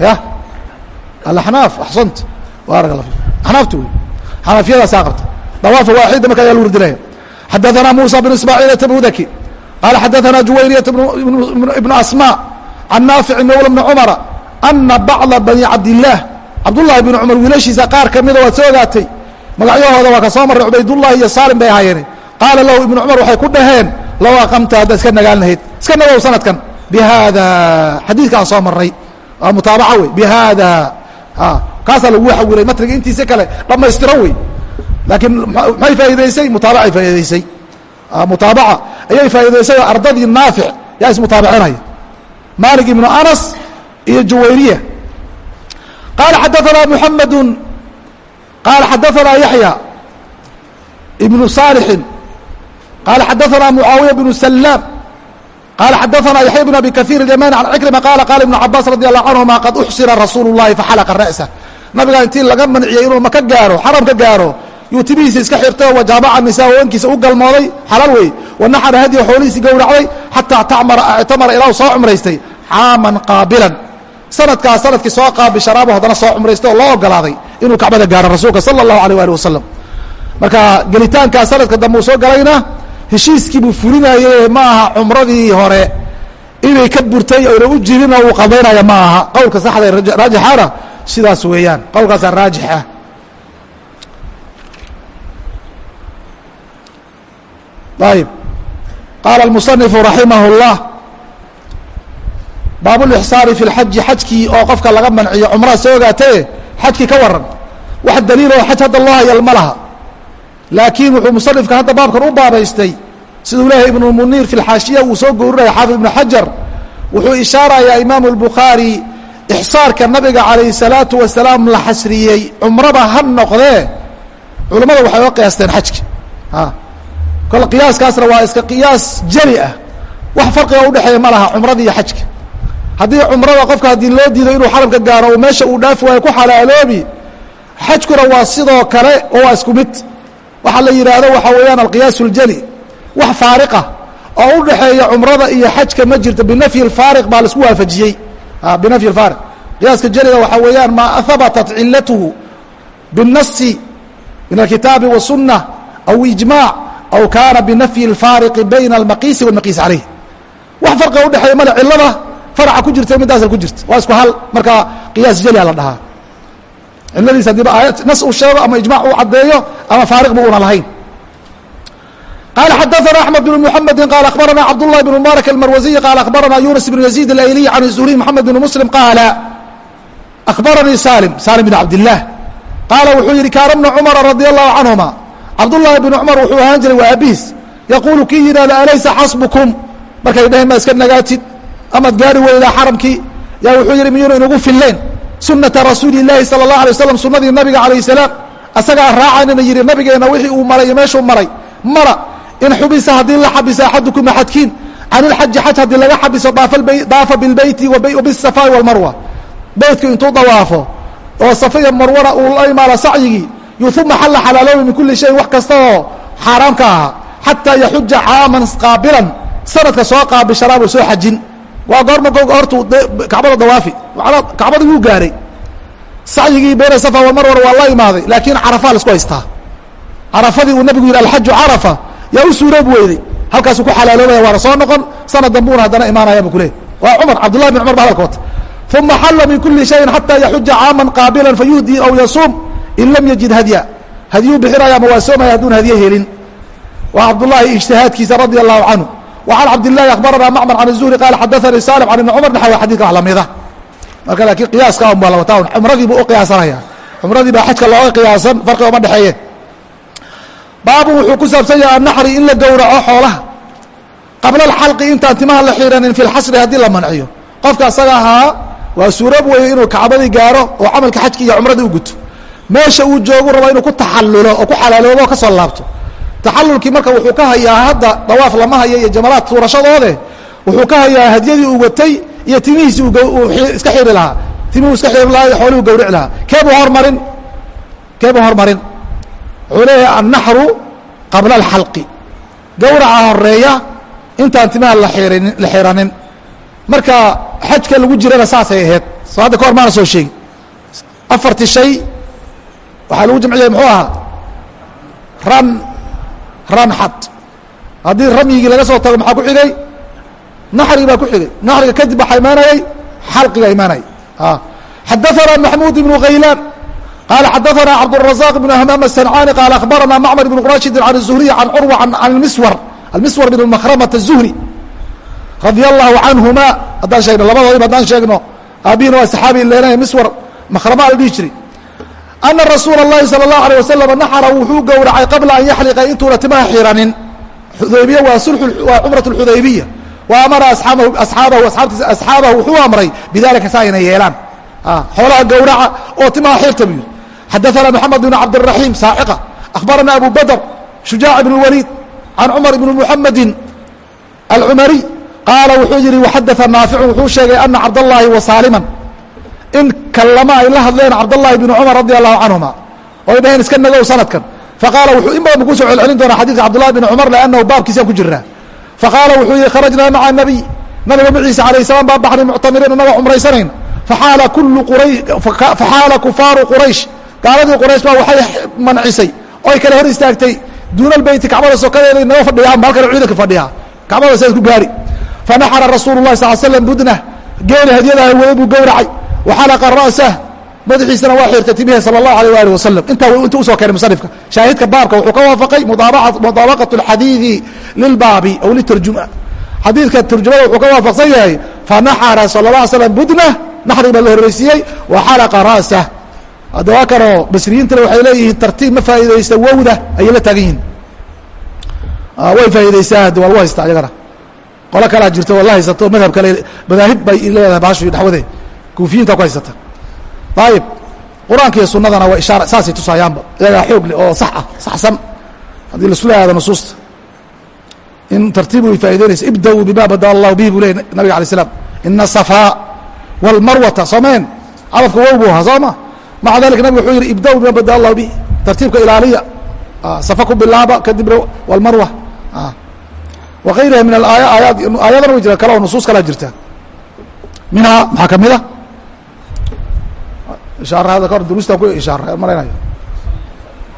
Ya? Alaxnaaf axsant. Axnaafta wey. Xanafiyadaasaa qabta dawaafa waaxida marka ayaa lagu ridinaya. Xadaثana musa bn ismaaciil tabudaki qaala xadaثana juwayriyat ibnu asma can naafici mawla bni cumara ana bacda bani cabdillaah cabdullahi bn cumar wiilashiisa qaar kamida waad soo ogaatay magacyahooda waa ka soo marray cubaydullahi iyo saalim bay ahaayeen. Qaala lahu ibnu cumar waxay ku dhaheen low aqamta haddaad iska nagaan iska nagow sanadkan. Bihada xadiidkaan soo maray waa mutaabaca wey bihada kaasaa lagu xawilay matniga intiisa kale. Dhammaystiro wey laakiin maxay faa'idaysay mutaabacay faa'idaysay mutaabaca. Ayay faa'idaysay ardadii naafic yaa ismutaabicinaya. Malik ibnu anas iyo juwayriya. Qaala xadaثana muxamadu qaala xadaثana yaxya ibnu saalixin qaala xadaثana mucaawiya bnu salaam qaala xadaثana yaxya bn abi kaثiir اyamani can cikrima qaala qaala ibnu cabaas radi allahu canهuma qad uxsira rasuulu الlahi faxalaqa ra'sa nabigaa intii laga manciyey inuu maka gaaro xaram ka gaaro yuu tibihiisa iska xirtay oo wajaabaca nisaa haweenkiisa u galmooday xalaal wey wanaxara hadiya xoolihiisii gowracday xataa ictamara ilaa u soo cumraystay xaaman qaabilan sanadkaas sanadkii soo qaabisharaabo haddana soo cumraystay oo loo ogolaaday inuu kacbada gaaro rasuulka sala allahu alayh ali wasalam marka gelitaankaa sanadka dambe uu soo galayna heshiiskii buu ma aha cumradii hore inay ka burtay ayna u jirinoo uu qadaynaya ma aha. Qowlka saxda raajixana sidaas weeyaan. Qowlkaasaa raajixa ayb ah. qaala almusanifu raximah اllah baabulixsaani fi lxaji xajkii oo qofka laga manciyo cumraa soo ogaatee xajkii ka waran. Wax daliiloo xaj hadda loo hayal ma laha. Laakiin wuxuu musanifka hadda baabkan u baabaystay siduu leeyahay ibnu muniir fi lxaashiya uu soo gowrinaya xaafid ibnu xajar wuxuu ishaarayaa imaamu اlbukhaari ixsaarka nabiga calayh salaatu wasalaam la xasriyey cumraba ha noqdee. Culammada waxay oga qiyaasteen xajka kole qiyaaskaasna waa iska qiyaas jeli ah. Wax farqiga udhexeeya ma laha cumrada iyo xajka haddii cumrada qofka haddii loo diido inuu xaramka gaaro oo meesha uu dhaafi waayo ku xalaaloobi xajkuna waa sidoo kale oo waa isku mid waxaa la yidhaahdo waxaa weeyaan alqiyaas اljeli wax faariqa oo u dhexeeya cumrada iyo xajka ma jirto binafyi اfaariq baa laisku waafajiyey binafyi اfaariq qiyaaska jeliga waxaa weeyaan maa habatat cilatuhu biالnasi min alkitaabi waالsunة aw ijmaac aw kaana binafyi اfaariqi bayna almaqiisi wاlmaqiis calayh wax farqiga udhexeeya male cilada farca ku jirta midaasa ku jirta waa isku hal marka qiyaas jeliya la dhahaa ciladiis hadiiba aayad nas uu sheego ama ijmac uu caddeeyo ama faariqba una lahayn qala xadaثna أحmed بن محamedi qala akhbarana cabdالlahi بن mubaarak الmarwaziي qala akhbarana yunis بن yaزيid اlayliي can الzuhriy mxamed بn mslim qaala akhbaranii salim salim بn cabdالlah qaala wuxuu yihi kaana bna cumara radي الlahu canهuma cabduلlahi بn cumar wuxuu ahaan jiray waa abihiis yaquulu kii yidhahda alaysa xasbukum markay dhaheen ma iska nagaatid amaad gaari weydaa xaramkii yaa wuxuu yidhi miyuuna inagu filleen sunata rasuuli laahi sala اlah alay waslam sunadii nabiga alayh salaam. Asagaa raacanina yidhi nabigeenna wixii uu maray iyo meeshuu maray. Mala in xubisa haddii la xabiso axadukum axadkiin can xaj haddii laga xabiso daafa bilbeyti wa walmarwa beytku intuu dawaafo oo safiya marwana uu la imaado sacyigii uma xalla xalaaloobi min kuli shayin wax kasta oo xaaraam ahaa xataa yaxuja caaman qaabilan. Sanadka soo qaabishanaabuu soo xajin waa goorma hortuu kacbada dawaafi. Kacbadii wuu gaaray. Sacyigii bayna safa walmarwana waa la imaaday laakiin carafaa la isku haystaa. Carafadii uu nabigu yidhi alxaju carafa. Yaa u suuroob weyday halkaasuu ku xalaaloobaya waana soo noqon sanad dambuuna haddana imaanaya bu kuleey waa cumar cabdullahi bin cumar ba hadalka uma xalla min kuli shayin xataa yaxuja caaman qaabilan fayuhdii aw yasuum in lam yajid hadya. Hadyuu bixinaya ama waa soomaya hadduun hadye helin. Waa cabdullahi ijtihaadkiisa radia allahu canhu wa can cabdillahi akbarana macmar can zuhri qaala xadaanii salim can ibni cumar naxwa xadidka wax lamida marka laakiin qiyaaska un baa la wataa cumradii buu u qiyaasanaya cumradii baa xajka looga qiyaasan farqi oma dhexeeye baabun wuxuu ku saabsan yahay annaxri in la gowraco xoolaha qabla alxalqi intaan timaha la xiiranin fi lxasri haddii la manciyo qofka asaga ahaa waa suuroob weeye inuu kacbadii gaaro oo camalka xajki iyo cumradii u guto meesha uu joogu rabo inuu ku taxallulo oo ku xalaaloobo o ka soo laabto taxalulkii marka wuxuu ka hayaa hadda dawaaf lama haya iyo jamalaad tuurashadoode wuxuu ka hayaa hadyadii uu watay iyo timihiisi uu iska xiri lahaa. Timihuu iska xiri lahaa iyo xoolihuu gawrici lahaa. Keebuu hormarin keebuu hormarin wuxuu leeyahay annaxru qabla alxalqi. Gawraca horreeya intaan timaha la xiranin la xiranin marka xajka lagu jirana saasay ahayd. Soo hadda ka hor maana soo sheegi afarti shay waxaa lagu jamciyay muxuu ahaa? Ran ran xad haddii ramyigii laga soo tago maxaa ku xigay naxrigi baa ku xigay naxriga kadib waxaa imaanayay xalqiga imaanayay xadaثana maxmud ibnu haylaan qala xadaثana cabdالرaزاq بn hmam السنcاni qala akhbarana mcmr بn rashidi can الزhriي can curwa an اmiswr almiswr bn mkrmة الزhri radي الlahu canهuma haddaan sheegno labadoodiba haddaan sheegno aabihina waa saxaabi leenaya miswr makrama la dhihi jiri ana rasuula اlahi salى الlahu alيه wasalam naxra wuxuu gowracay qabla an yaxliqa intuuna timaha xiranin xudaybiya waa waa cumraة اxudaybiya wa amara asxaabahu asxaabahu wuxuu amray bidalika saa inay yeelaan xoolaha gowraca oo timaha xirta bu yidhi xadaثana mxamed bn cabdالرaحيم saaciqa akhbarana abu badr shujaac bn الwaliid can cumar bn mحamedi alcumariي qaala wuxuu yihi waxadaثa naaficu wuxuu sheegay ana cabdالlahi wa saaliman in kallama ay la hadleen cabdالlahi bn cumar radي الlahu canهuma oy dhaheen iska nagow sanadkan faqaala wuxuu in badan bu kusoo celcelin doonaa xadidka cabdالlahi bn cumar lannahu baabkiisaan ku jiraa faqaala wuxuu yihi kharajnaa maca nabiy nabiga maciisa alayه الsalaam baa baxnay muctamiriin inagoo cumraysanayna faxaala kulu qura faxaala kufaaru quraysh gaaladii quraysh baa waxay mancisay oy kale hor istaagtay duuna albeyti kacbada sokadeeda naga fadhiyaan ba halkana ciidanka fadhiyaa kacbada saas ku gaari fanaxara rasuulu lahi sal slam budna geeli hadyadaha wada buu gowracay waxalaqa ra'sah madaxiisana waa xirtay timihi sala allahu alayh waali wasalam intaa inta u soo keenay musanifka shaahidka baabka wuxuu ka waafaqay mudaabaqat alxadiidi lilbaabi aw litarjuma xadiidka turjumada wuxuu ka waafaqsan yahay fanaxara sala la alay slam budna naxrig baa la horreysiiyey wa xalaqa ra'sah hadda waa kanoo basriyiintana waxay leeyihiin tartiib ma faa'iidaysta wowda ayay la taagan yihiin way faa'iidaysaa hadda waa lagu haysta ayagana. Qolo kalaa jirta waa la haysato madhab kale madaahib bay leedahay baashu dhaxwade kuufiyiinta ku haysata ayib qur'aanka iyo sunadana waa ishaara saasay tusayaanba. Iyagaa xoog leh oo sax ah saxsan haddii la isku leeyaado nusuusta in tartiib way faa'idaynaysa ibda-uu bima bada allahu bihi buu ley nabiga alay slam ina safaa wاlmarwata soomeen cadafka wow buu ahaa soo ma? Maca dalika nabig wuxuu yihi ibda-u bima bada allahu bihi. Tartiibka ilaaliya. Safa ku bilaaba kadibna wlmarwa wa gayriha min alaaya aayaad aayadana way jiraan kale oo nusuus kalaa jirta minhaa maxaa ka mid a ishaara hadda kahor duruustan ku ishaara maraynayo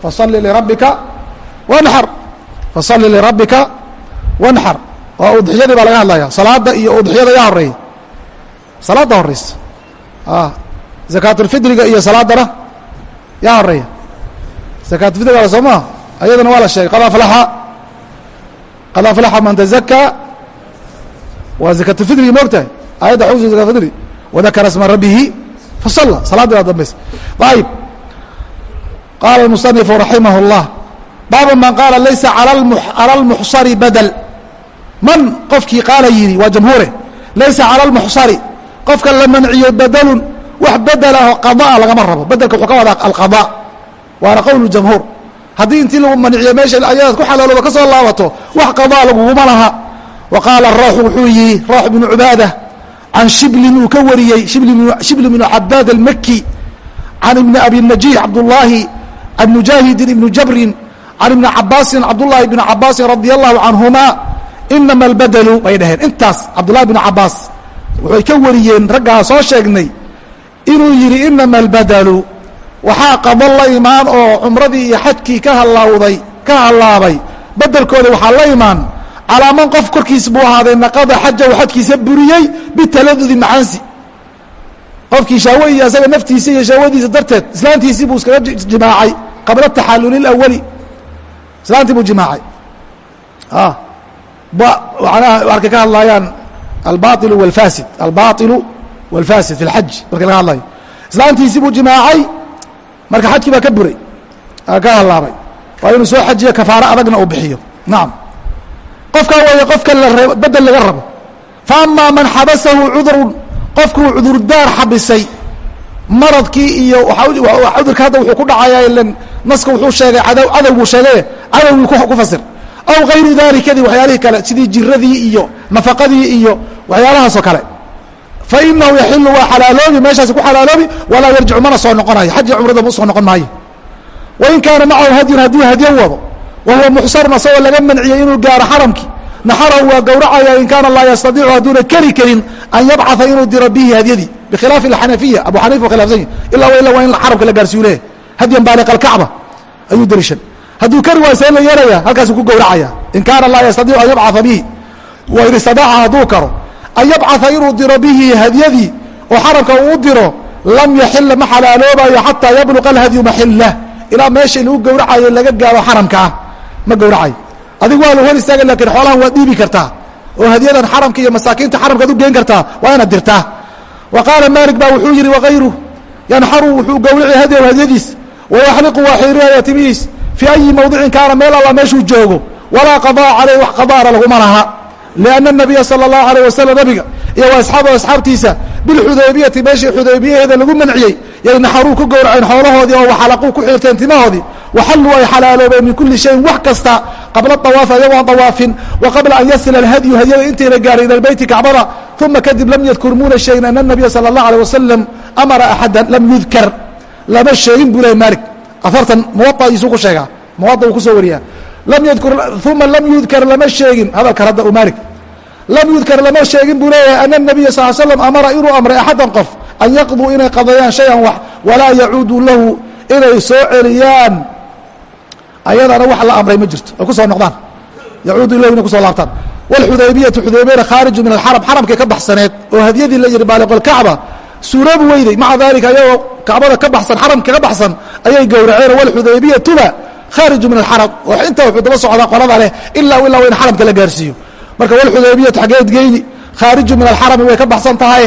fasali lirabbika wanxar fasali lirabbika wanxar oo udxiyadii baa laga hadlaya salaada iyo udxiyada yaa horreeya salaadda horeysa zakaatulfidriga iyo salaadana yaa horreeya zakaatulfidriga soo maa ayadana waa la sheegay qad aflaxa qad aflaxa man tazakaa waa zakaatulfidrigi moogtahay ayadda xusu zakatulfidri wadakara sma rabbihi fasalla salaadii baa dambaysa ayib qaala اmusanifu raximah اllah baabu man qaala laysa cala lmuxsari badel man qofkii qaala yidhi waa jamhuure laysa cala lmuxsari qofka la manciyey bedelun wax bedel ah oo qadaa lagama rabo bedelka wuxuu ka wadaa alqada waana qowl jamhuur haddii intii lagu manciyo meesha ayadaad ku xalaalooba ka soo laabato wax qadaa laguguma laha wa qaala roox wuxuu yihi roox bnu cubaada can shiblin uu ka wariyey shibli bnu cabaad almaki can ibni abi najiix cabdullaahi an mujaahidin ibnu jabrin can ibni cabaasin cabdullaahi bni cabaasin radia allahu canhuma inama albadelu bay dhaheen intaas cabdullahi bnu cabaas waxay ka wariyeen raggaa soo sheegnay inuu yidhi inama albadelu waxaa qado la imaan oo cumradii iyo xajkii ka halaawday ka hallaabay bedelkooda waxaa la imaan calaa man qof korkiis buu ahaaday naqada xajahu xajkiisa buriyey bitalazudi macaansi. Qofkii shaawo iyo naftiisa iyo shaawadiisa darteed islaantiisii buu iskaga jimaacay qabla taxaluli awali islaantii buu jimaacay. Ah, Manaa warka ka hadlaayaan albailu walfasid albailu walfasid fi lxaji marka laga hadlayo. Islaantiisii buu jimaacay marka xajkii baa ka buray ka halaabay waa inuu soo xajiyo kafaaro adagna uu bixiyo. Nacam qofkaa weeye qofka bedel laga rabo. Fa amaa man xabasahu cudrun qofkuu cudurdaar xabisay. Maradkii iyo cudurka hadda wuxuu ku dhacaya ilan naska wuxuu sheegay cadow buu sheegay cadowgii ku fasir. Aw gayru dalikadii waxyaalihii kale sidii jiradii iyo nafaqadii iyo waxyaalahaasoo kale. Fa inahu yaxilu waa xalaaloobi meeshaasi ku xalaaloobi walaa yarjicu mana soo noqonayo xaji cumrada u soo noqon maayo. Wain kaana macahu hadyun hadduu hadyo wado wa huwa muxsarun asagoo laga manciyey inuu gaaro xaramkii naxarahu waa gowracaya in kaana laa yastadiicu hadduuna keri karin an yabcaa inuu diro bihi hadyadii bikhilaafi xanafiya abu xanifa khilafsany ila ila waa in xaramka la gaarsiyu leeyahy hadyan baaliq alkacba ayuu dariishan hadduu keri waaysa in la yeelaya halkaasuu ku gowracaya in kaana laa yastadiicu an yabcaa bihi wain istadaaca hadduu karo an yabcaa inuu diro bihi hadyadii oo xaramka uu u diro lam yaxila ma xalaaloobayo xataa yabluqa alhadyu maxila ilaa meeshii lagu gowracayo laga gaaro xaramka ah ma gowracayo adigu waa lagu istaaga laakiin xoolahan waad dhiibi kartaa. Oo hadyadan xaramka iyo masaakiinta xaramkaad u geen kartaa waa inaad dirtaa. Wa qaala maalik ba wuxuu yihi wakayruh yanxaru wuxuu gowrici hadyahu hadyadiis. Wayaxliqu waa xiirinaya timihiis fii ayi mawdicin kaana meel alla meeshuu joogo walaa qadaa caleyh wax qadaara laguma laha. Lianna nabiya sala allahu alayh wasalam nabiga iyo wa asxaabahu asxaabtiisa bilxudaybiyati meeshii xudaybiyaheeda lagu manciyey yay naxaruu ku gowraceen xoolahoodii oo waxalaquu ku xilteen timahoodii waxalluu ay xalaaloobeen min kuli shayin wax kasta qabla awaafi ayagoo aan dawaafin wa qabla an yasila alhadyu hadyada intayna gaarin ila lbeyti kacbada uma kadib lam yadkur muuna shayin ana nabiya sala allah alيh wasalam amara axada lam yudkar lama sheegin buu lehay maalik afartan muwaa iisuu ku sheegaa muwaa uu ku soo wariyaa lam yadkur uma lam yudkar lama sheegin hadalkan hadda u maalik lam yudkar lama sheegin buu leeyahay ana nabiya sal slam amara inuu amray axadan qof an yaqduu inay qadayaan shayan wax walaa yacuudu lahu inay soo celiyaan ayadana wax la amray ma jirto. Ay ku soo noqdaan. Yacuudu ilahu inay ku soo laabtaan. Wاlxudaybiyatu xudaybiyana khaariju min alxaram xaramkay ka baxsaneed oo hadyadii la yihi baaliqolkacba suuroobi weyday. Maca dalika ayagoo kacbada ka baxsan xaramka ka baxsan ayay gowraceen wاlxudaybiyatuba khaariju min alxaram oo inta wuxuu socdaa qolada leh ilaa ilaa wa in xaramka la gaarsiiyo. Marka wlxudaybiyatu xaggeed geyni khaariju min alxarami way ka baxsan tahay.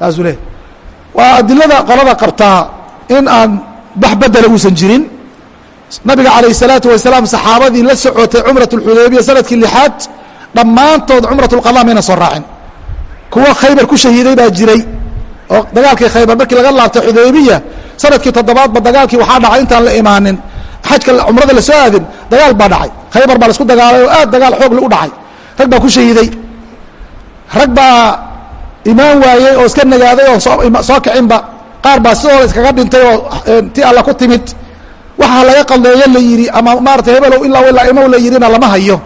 Saasuu leey waa adilada qolada qabtaa in aan bax bedela uusan jirin nabiga calayh salaatu wasalaam saxaabadii la socotay cumrat lxudaybiya sannadkii lixaad dhammaantood cumrat lqada mayna soo raacin. Kuwa khaybar ku shahiiday baa jiray oo dagaalkii khaybar markii laga laabtay xudaybiya sannadkii toddobaadba dagaalkii waxaa dhacay intaan la imaanin. Xajka cumrada la soo aadin dagaal baa dhacay. Khaybar baa la dagaalay oo aad dagaal xoog la dhacay. Rag baa ku shahiiday. Rag baa imaan waayey oo iska nagaaday oo soo kicin ba. Qaar baa sidooda iskaga dhintay oo eh, ti alla ku timid waxa laga qaldeeyo la yidhi ama maarata hebelow ilaa ilaa imow la yidhina lama hayo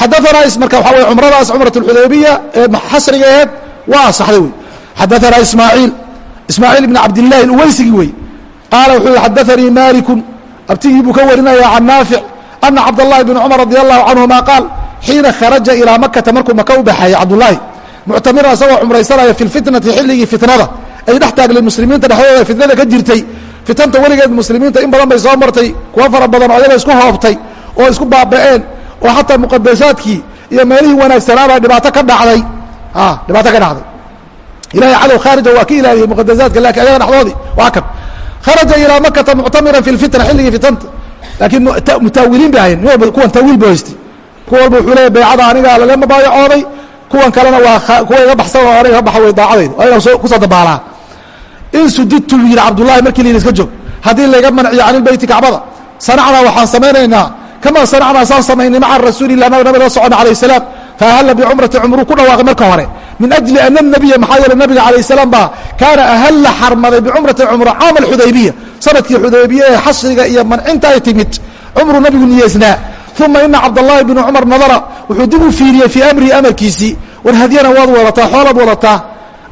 xadaanaa is marka waxaa wey cumradaas cumrat اlxudaybiya ee xasriga aheed waa asaxday wey xadaanaa ismaaciil ismaaciil ibn cabdillahi uweysigi wey qaala wuxuu yihi xadaanii maaliku abtigii buu ka warinaya can naafic ana cabdاllahi bn cumar radi allahu canهuma qaal xiina kharaja ilaa makata markuu maka u baxeeyey cabdullaahi muctamiran isagoo cumraysanaya fi lfitnati xilligii fitnada ay dhex taagli muslimiinta dhexdooda fitnada ka jirtay fitanta weligeed muslimiinta in badan bay soo martay kuwa fara badan oo ayaga isku hoobtay oo isku baaba'een oo xataa muqadasaadkii iyo meelihii wanaagsanaabaa dhibaato ka dhacday. Dhibaato ka dhacday. Ilahay cadow khaarija waa ka ilaaliyey muqadasaadka laakiin ayaga dhexdoodii waa kan kharaja ilaa makata muctamiran fi lfitna xilligii fitanta laakiin mutaawiliin bay walba kuwan tawiil bu haystay. Kuwa walba wuxuu leeya baycada aniga lagama baayacooday kuwan kalena waa kuwa iga baxsan oo aniga ka baxa way daacadayda waa inaan ku soo dabaalaa in sudidtu yidhi cabdullahi markii layidhi iska joog haddii layga manciyo can ilbeyti kacbada. Sanacnaa waxaan samaynaynaa. Kamaa sanacnaa saan samaynay maca rasuulilah nabi nabi la socona alayh salaam. Faahalla bicumrati cumruu ku dhawaaqay marka hore. Min ajli ana nabiya maxaa yeele nabiga alayh salaam baa kaana ahalla xarmaday bicumrati cumra caama alxudaybiya sannadkii xudaybiya ee xasriga iyo mancinta ay timid. Cumruu nabigu niyeysnaa uma ina cabdاllahi bn cumar nadara. Wuxuu dib u fiiriyey fii amrihi amarkiisii. War hadyana waad wadataa xoolaad wadataa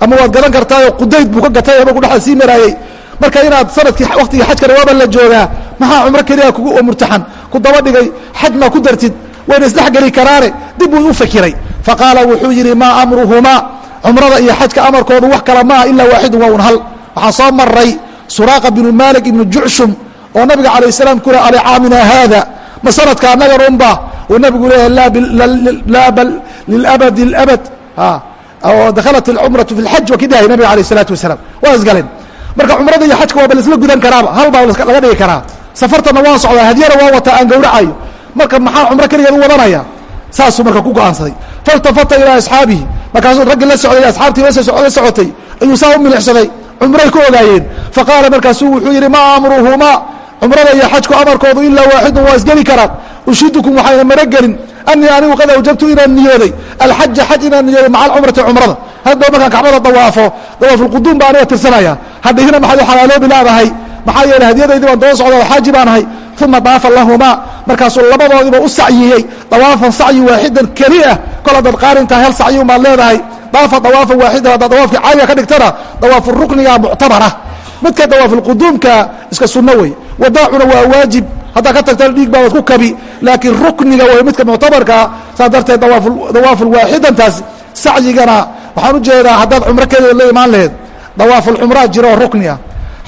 ama waad gadan kartaayo qudayd buu ka gatay marku dhexda sii maraayey marka inaad sannadkii waktigii xajkana waaba la joogaa maxaa cumro keliya kugu murtaxan ku daba dhigay xaj maa ku dartid wayna isdhexgeli karaane dib buu u fakiray. Faqaala wuxuu yidhi maa amruhumaa? Cumrada iyo xajka amarkoodu wax kala maaha ilaa waaxidun waa un hal. Waxaan soo maray suraaqa binu maalik ibnu jucshum oo nabiga calayh salaam ku le alicaamina haada? Ma sanadka annaga runba uu nabigu leeyahay laa bal lilabad اlabad dakhalat اlcumratu fi اlxaj waa ki dhahay nabiga alayh الsalaatu wasalaam waa isgaleen marka cumrada iyo xajka waaba laisla gudan karaaba hal baa laga dhigi karaa safartana waan socdaa hadyana waa wataa aan gawracayo marka maxaa cumro keligeed u wadanaya saasuu marka ku go'aansaday faاltafata ilaa asxaabihi markaasuu raggii la socday asxaabtii la socotay ayuu saa u milixsaday cumray ku ogaayeen faqaala markaasuu wuxuu yidhi maa amruhumaa cumrada iyo xajku amarkoodu ilaa waaxidun waa isgeli karaan ushidukum waxayna maragelin anii anigu qad awjabtu inaan niyooday. Alxaja xaj inaan niyooday maca alcumrati cumrada. Hadhow markaan kacbada dawaafo dawaafulquduum baa aniga tirsanaya. Hadhihina maxaad u xalaaloobi laadahay maxaa yeeley hadyadaydii baan daba socda xaaji baan ahay. Uma daafa lahumaa. Markaasuu labadoodiiba u sacyiyey. Dawaafan sacyi waaxidan keli ah kol haddaad qaarintahay hal sacyi umaad leedahay. Daafa dawaafan waaxidan haddaad dawaafkii caaliga ka dhigtana dawaafu rukniga muctabara midka dawaafulquduumka iska sunno wey. Wadaacuna waa waajib haddaa ka tagtana dhiig baa waad ku kabi laakiin rukniga way midka muctabarkaa saas darteed dawaafulwaaxidantaas sacyigana waxaan u jeedaa haddaad cumro keligeed la imaan laheed dawaafulcumraa jira oo rukni ah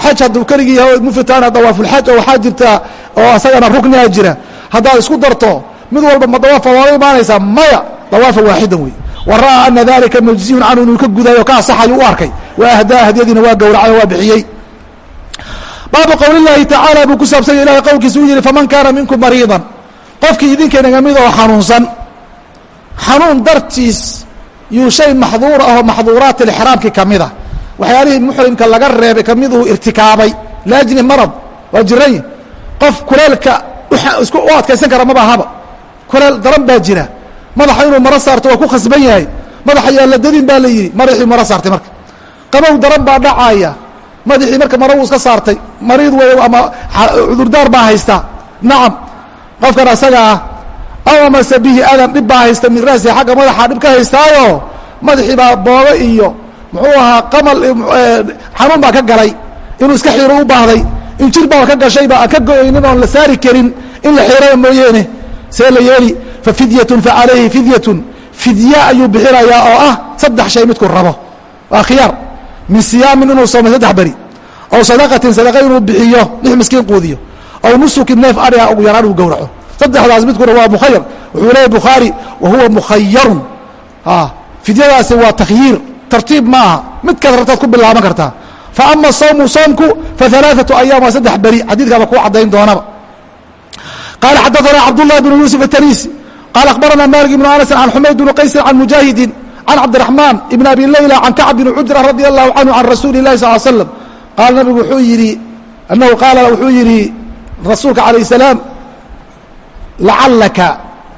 xaj hadduu keligii yahay mufitaana dawaafulxaj oo waxaa jirta oo isagana rukniga jira. Haddaad isku darto mid walba ma dawaafa waala imaanaysaa maya dawaafa waaxidan wey wa ra'aa ana dalika majziyun canhu inuu ka gudayo ka asaxayu u arkay. Wa ahdaa hadyadiina waa gowracay oo waa bixiyey baabu qowlillaahi tacaala buu ku saabsanya ilahay qowlkiisa uu yidhi faman kaana minkum mariidan. Qofkii idinkaynaga mid oo xanuunsan xanuun dartiis yuu shay maxduur ah oo maxduuraati ka mid ah. Waxyaalihii muxrimka laga reebay ka mid irtikaabay liajli marad waa jiran yi qof kuleelka isku u adkaysan kara mabahaba kuleel daran baa jira. Madaxa inuu maro saarto waa ku khasban yahay. Madaxa yaaladadin baa la yidhi maraxii maro saartay marka. Qabow daran baa dhacaaya madaxii marka maro wuu iska saartay. Mariid wey ama cudurdaar baa haysta. Nacam qofkan asaga ah amase bihi adan dhib baa haysta min rasi xagga madaxa dhib ka haystaayo? Madaxii baa boobe iyo muxuu ahaa qamal xanuun baa ka galay. Inuu iska xiiro u baahday. In jir baa ka gashayba aan ka go'aynin oon la saari karin. In la xiiraya mooyeene see la yeeli. Fa fidyatun fa calayhi fidyatun. Fidya ayuu bixinayaa oo ah saddex shay midkuu rabo. Waa khiyaar min siyaamin inuu soomay saddex beri aw sadaqatin sadaqa inuu bixiyo lix miskiin quudiyo aw nusukin neef adhiga ugu yaraan uu gowraco. Saddexdaas midkuna waa mukhayar wuxuu leeyahy bukhaari wa huwa mukhayarun fidyadaasi waa takhyiir tartiib ma aha. Midkaad rabtaad ku bilaaban kartaa. Fa ama sawmu soomku fa alaaثatu ayaam waa saddex beri. Xadiidkaaba kuu caddayn doonaba. Qaala xadaثana cabdullahi bnu yuusuf atanisi qaala akhbarana malik ibnu anasin can xumayd bni qaysin can mujaahidin can cabdiraxmaan ibn abi layla can kacb bni cujra radi allahu canhu can rasuuli اlahi sal slam qaala nabigu wuxuu yidhi anahu qaala wuxuu yidhi rasuulka calayh salaam lacalaka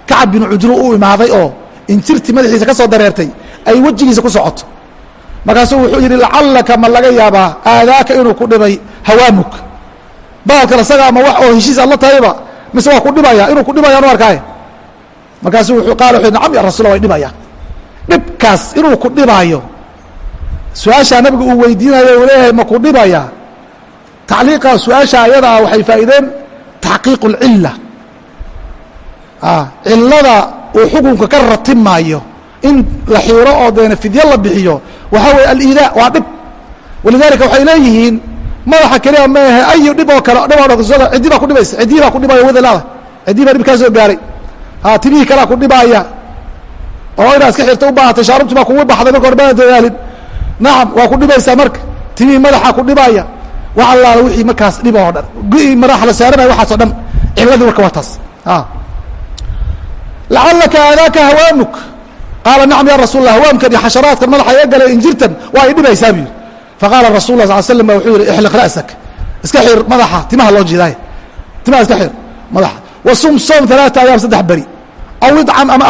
kacab binu cujru u imaaday oo injirtii madaxiisa ka soo dareertay ay wejigiisa ku socoto markaasuu wuxuu yidhi lacalaka ma laga yaabaa aadaaka inuu ku dhibay hawaamuk baalkan isaga ama wax oo heshiis aad tahayba mise waa ku dhibaya inuu ku dhibaya anu arkaaye markaasuu qaala wuxu nacam ya rasulla way dhibaya dhibkaas inuu ku dhibaayo. Su'aashaa nabiga uu weydiinayo uu leeyahay ma ku dhibaya. Tacliiqa su'aasha ayadaa waxay faa'iideen taxqiiqu اlcila cilada uu xukunka ka ratimaayo in la xiiro oo deena fidyo la bixiyo waxaa weye aliidaa waa dhib. Walidalika waxay leeyihiin madaxa keliya maahe ayu dhib oo kale dhib ciddi baa ku dhibaysa ciddii baa ku dhibaya wadalaada ciddii baa dhib kaa soo gaaray ha timihii kalea ku dhibaaya oo inaad iska xirta u baahatay shaarubti baa kugu baxday marka hore baana dadaalin nacam waa ku dhibaysaa marka. Timihii madaxa ku dhibaya. Wax allaala wixii markaas dhib oo dhan. Gu-ii madaxa la saaranayo waxaasoo dhan ciladii marka waa taas. Lacalaka aadaaka hawaamuk qaala nacam ya rasul lah hawaamkan iyo xasharaadkan madaxa iga galay injirtan waa idhibaysaa bu yidhi. Faqaala rasul la sal slam ba wuxuu yihi ixliq ra'sak. Iska xir madaxa timaha loo jiidaay timaha iska xir madaxa. Wasum soom alaata ayaam saddex beri aw idcam ama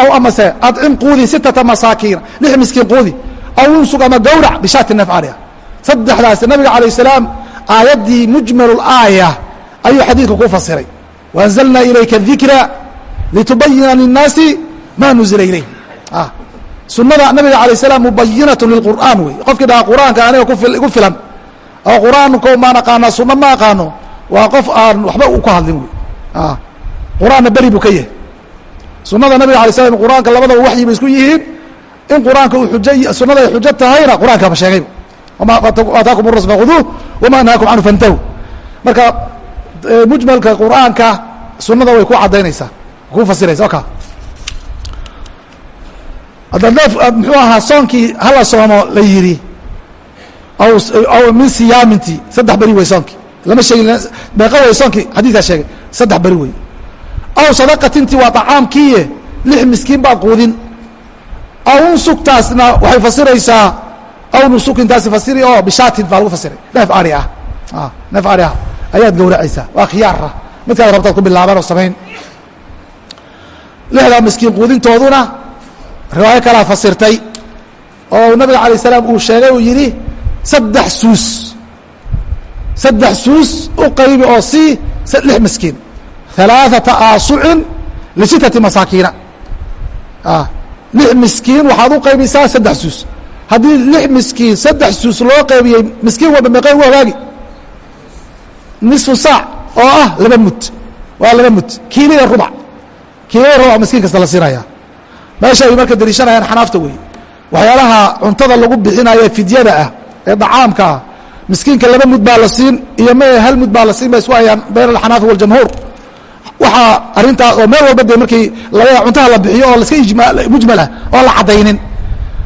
aw amase adcim quudi sitata masaakiina lix miskiin quudi aw unsug ama gawrac bishaati nafcaliha saddexdaas nabiga alayh salaam aayaddii mujmal aaya ayuu xadiidka ku fasiray waanzalnaa ilayka dikra litubayina linnaasi ma nuzila ilayh sunada nabiga alay salaam mubayinatu lilqur'aan wey qofkii dhahaa qur'aanka aniga igu filan oo qur'aanko maan aqaanaa sunna ma aqaano waa qof aan waxba u ka hadlin wey qur'aanna beri buu ka yahay sunada nabiga alay slam qur'aanka labadaba waxyi isku yihiin. In qur'aanka uu uj sunada ay xujo tahayna qur'aankaaba sheegay. Wama ataakum rasul fakuduuh wama anhaakum canhu fantahu. Marka mujmalka qur'aanka sunada way ku cadaynaysaa ku fasiraysa oka neef muxuu ahaa soonkii hala soomo la yidhi aw min siyaaminti saddex beri wey soonkii. Lama sheegi meeqa wey soonkii xadiidkaa sheegay saddex beri wey aw sadaqatinti waa طacaamkiiye lix miskiin baad quudin. Aw unsugtaasna waxay fasiraysaa aw nusukintaasi fasiri oo bishaatin baa lagu fasiray. Neef ari ah. Neef ari ah. Ayaad gawracaysaa waa khiyaara midkaad rabtaad ku bilaaban oo samayn lixdaa miskiin quudintooduna riwaayo kalaa fasirtay oo nabiga alay salaam uu sheegay uu yidhi saddex suus. Saddex suus u qaybi oo sii lix miskiin alaaثata aasucin lisitati masaakiina lix miskiin waxaad u qaybisaa saddex suus haddii lix miskiin saddex suus loo qaybiyey miskiin walba meeqay u hagaagi nisfu saac oo ah laba mud waa laba mud kiiliya rubac kiiliya rubac miskiin kasta la siinaya meesha ay marka deliishanayaan xanaafta wey waxyaalaha cuntada lagu bixinayo fidyada ah ee dacaamka ah miskiinka laba mud baa la siin iyo me hal mud baa la siin bay isku hayaan bayn alxanaafi waljamhuur waxaa arintaa oo meel walba de markii labada cuntaha la bixiyo oo laska mujmalah oon la cadaynin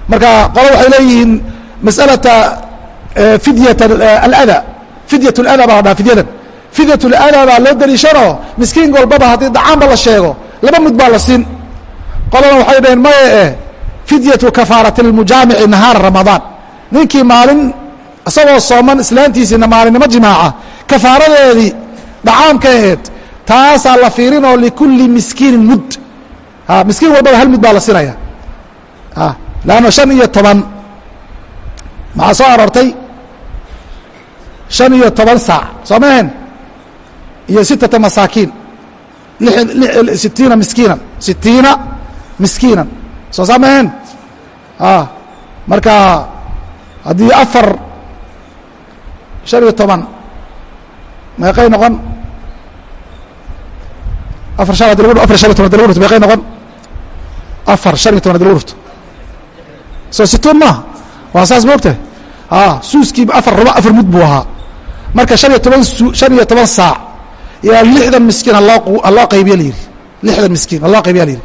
marka qolo waxay leeyihiin masalata eh, fidyat eh, alada. Fidyat lada baa la fidyadan. Fidyat lada baa loo daliishanoo miskiin walbaba haddii dacaanba la sheego laba mud baa la siin. Qolona waxay dhaheen maya e eh, fidyatu kafaarati lmujaamici nahaara ramadaan. Ninkii maalin isagoo sooman islaantiisiina maalinimo jimaaca. Kafaaradeedii dacaamka aheed taasaa la fiirin oo likulli miskiinin mud. Miskiin walbaba hal mud baa la sinaya. Lanno shan iyo toban. Maxaa soo aroortay? Shan iyo toban saac. Soo mahen iyo sitata masaakiin. Sitiina miskiinan. Sitiina miskiinan. Soo saa mahen marka haddii afar shan iyo toban meeqay noqon afar shan afar shan iyo toban adi lagu dhufto meeqay noqon? Afar shan iyo toban adi lagu dhufto. Soo situun maaha. Waa saas ma ogtahay? Suuskiiba afar ruba afar mud buu ahaa. Marka shan iyo toban shan iyo toban saac yaa lixdan miskiin haloo haloo qaybiya la yidhi. Lixdan miskiin haloo qaybiya la yidhi.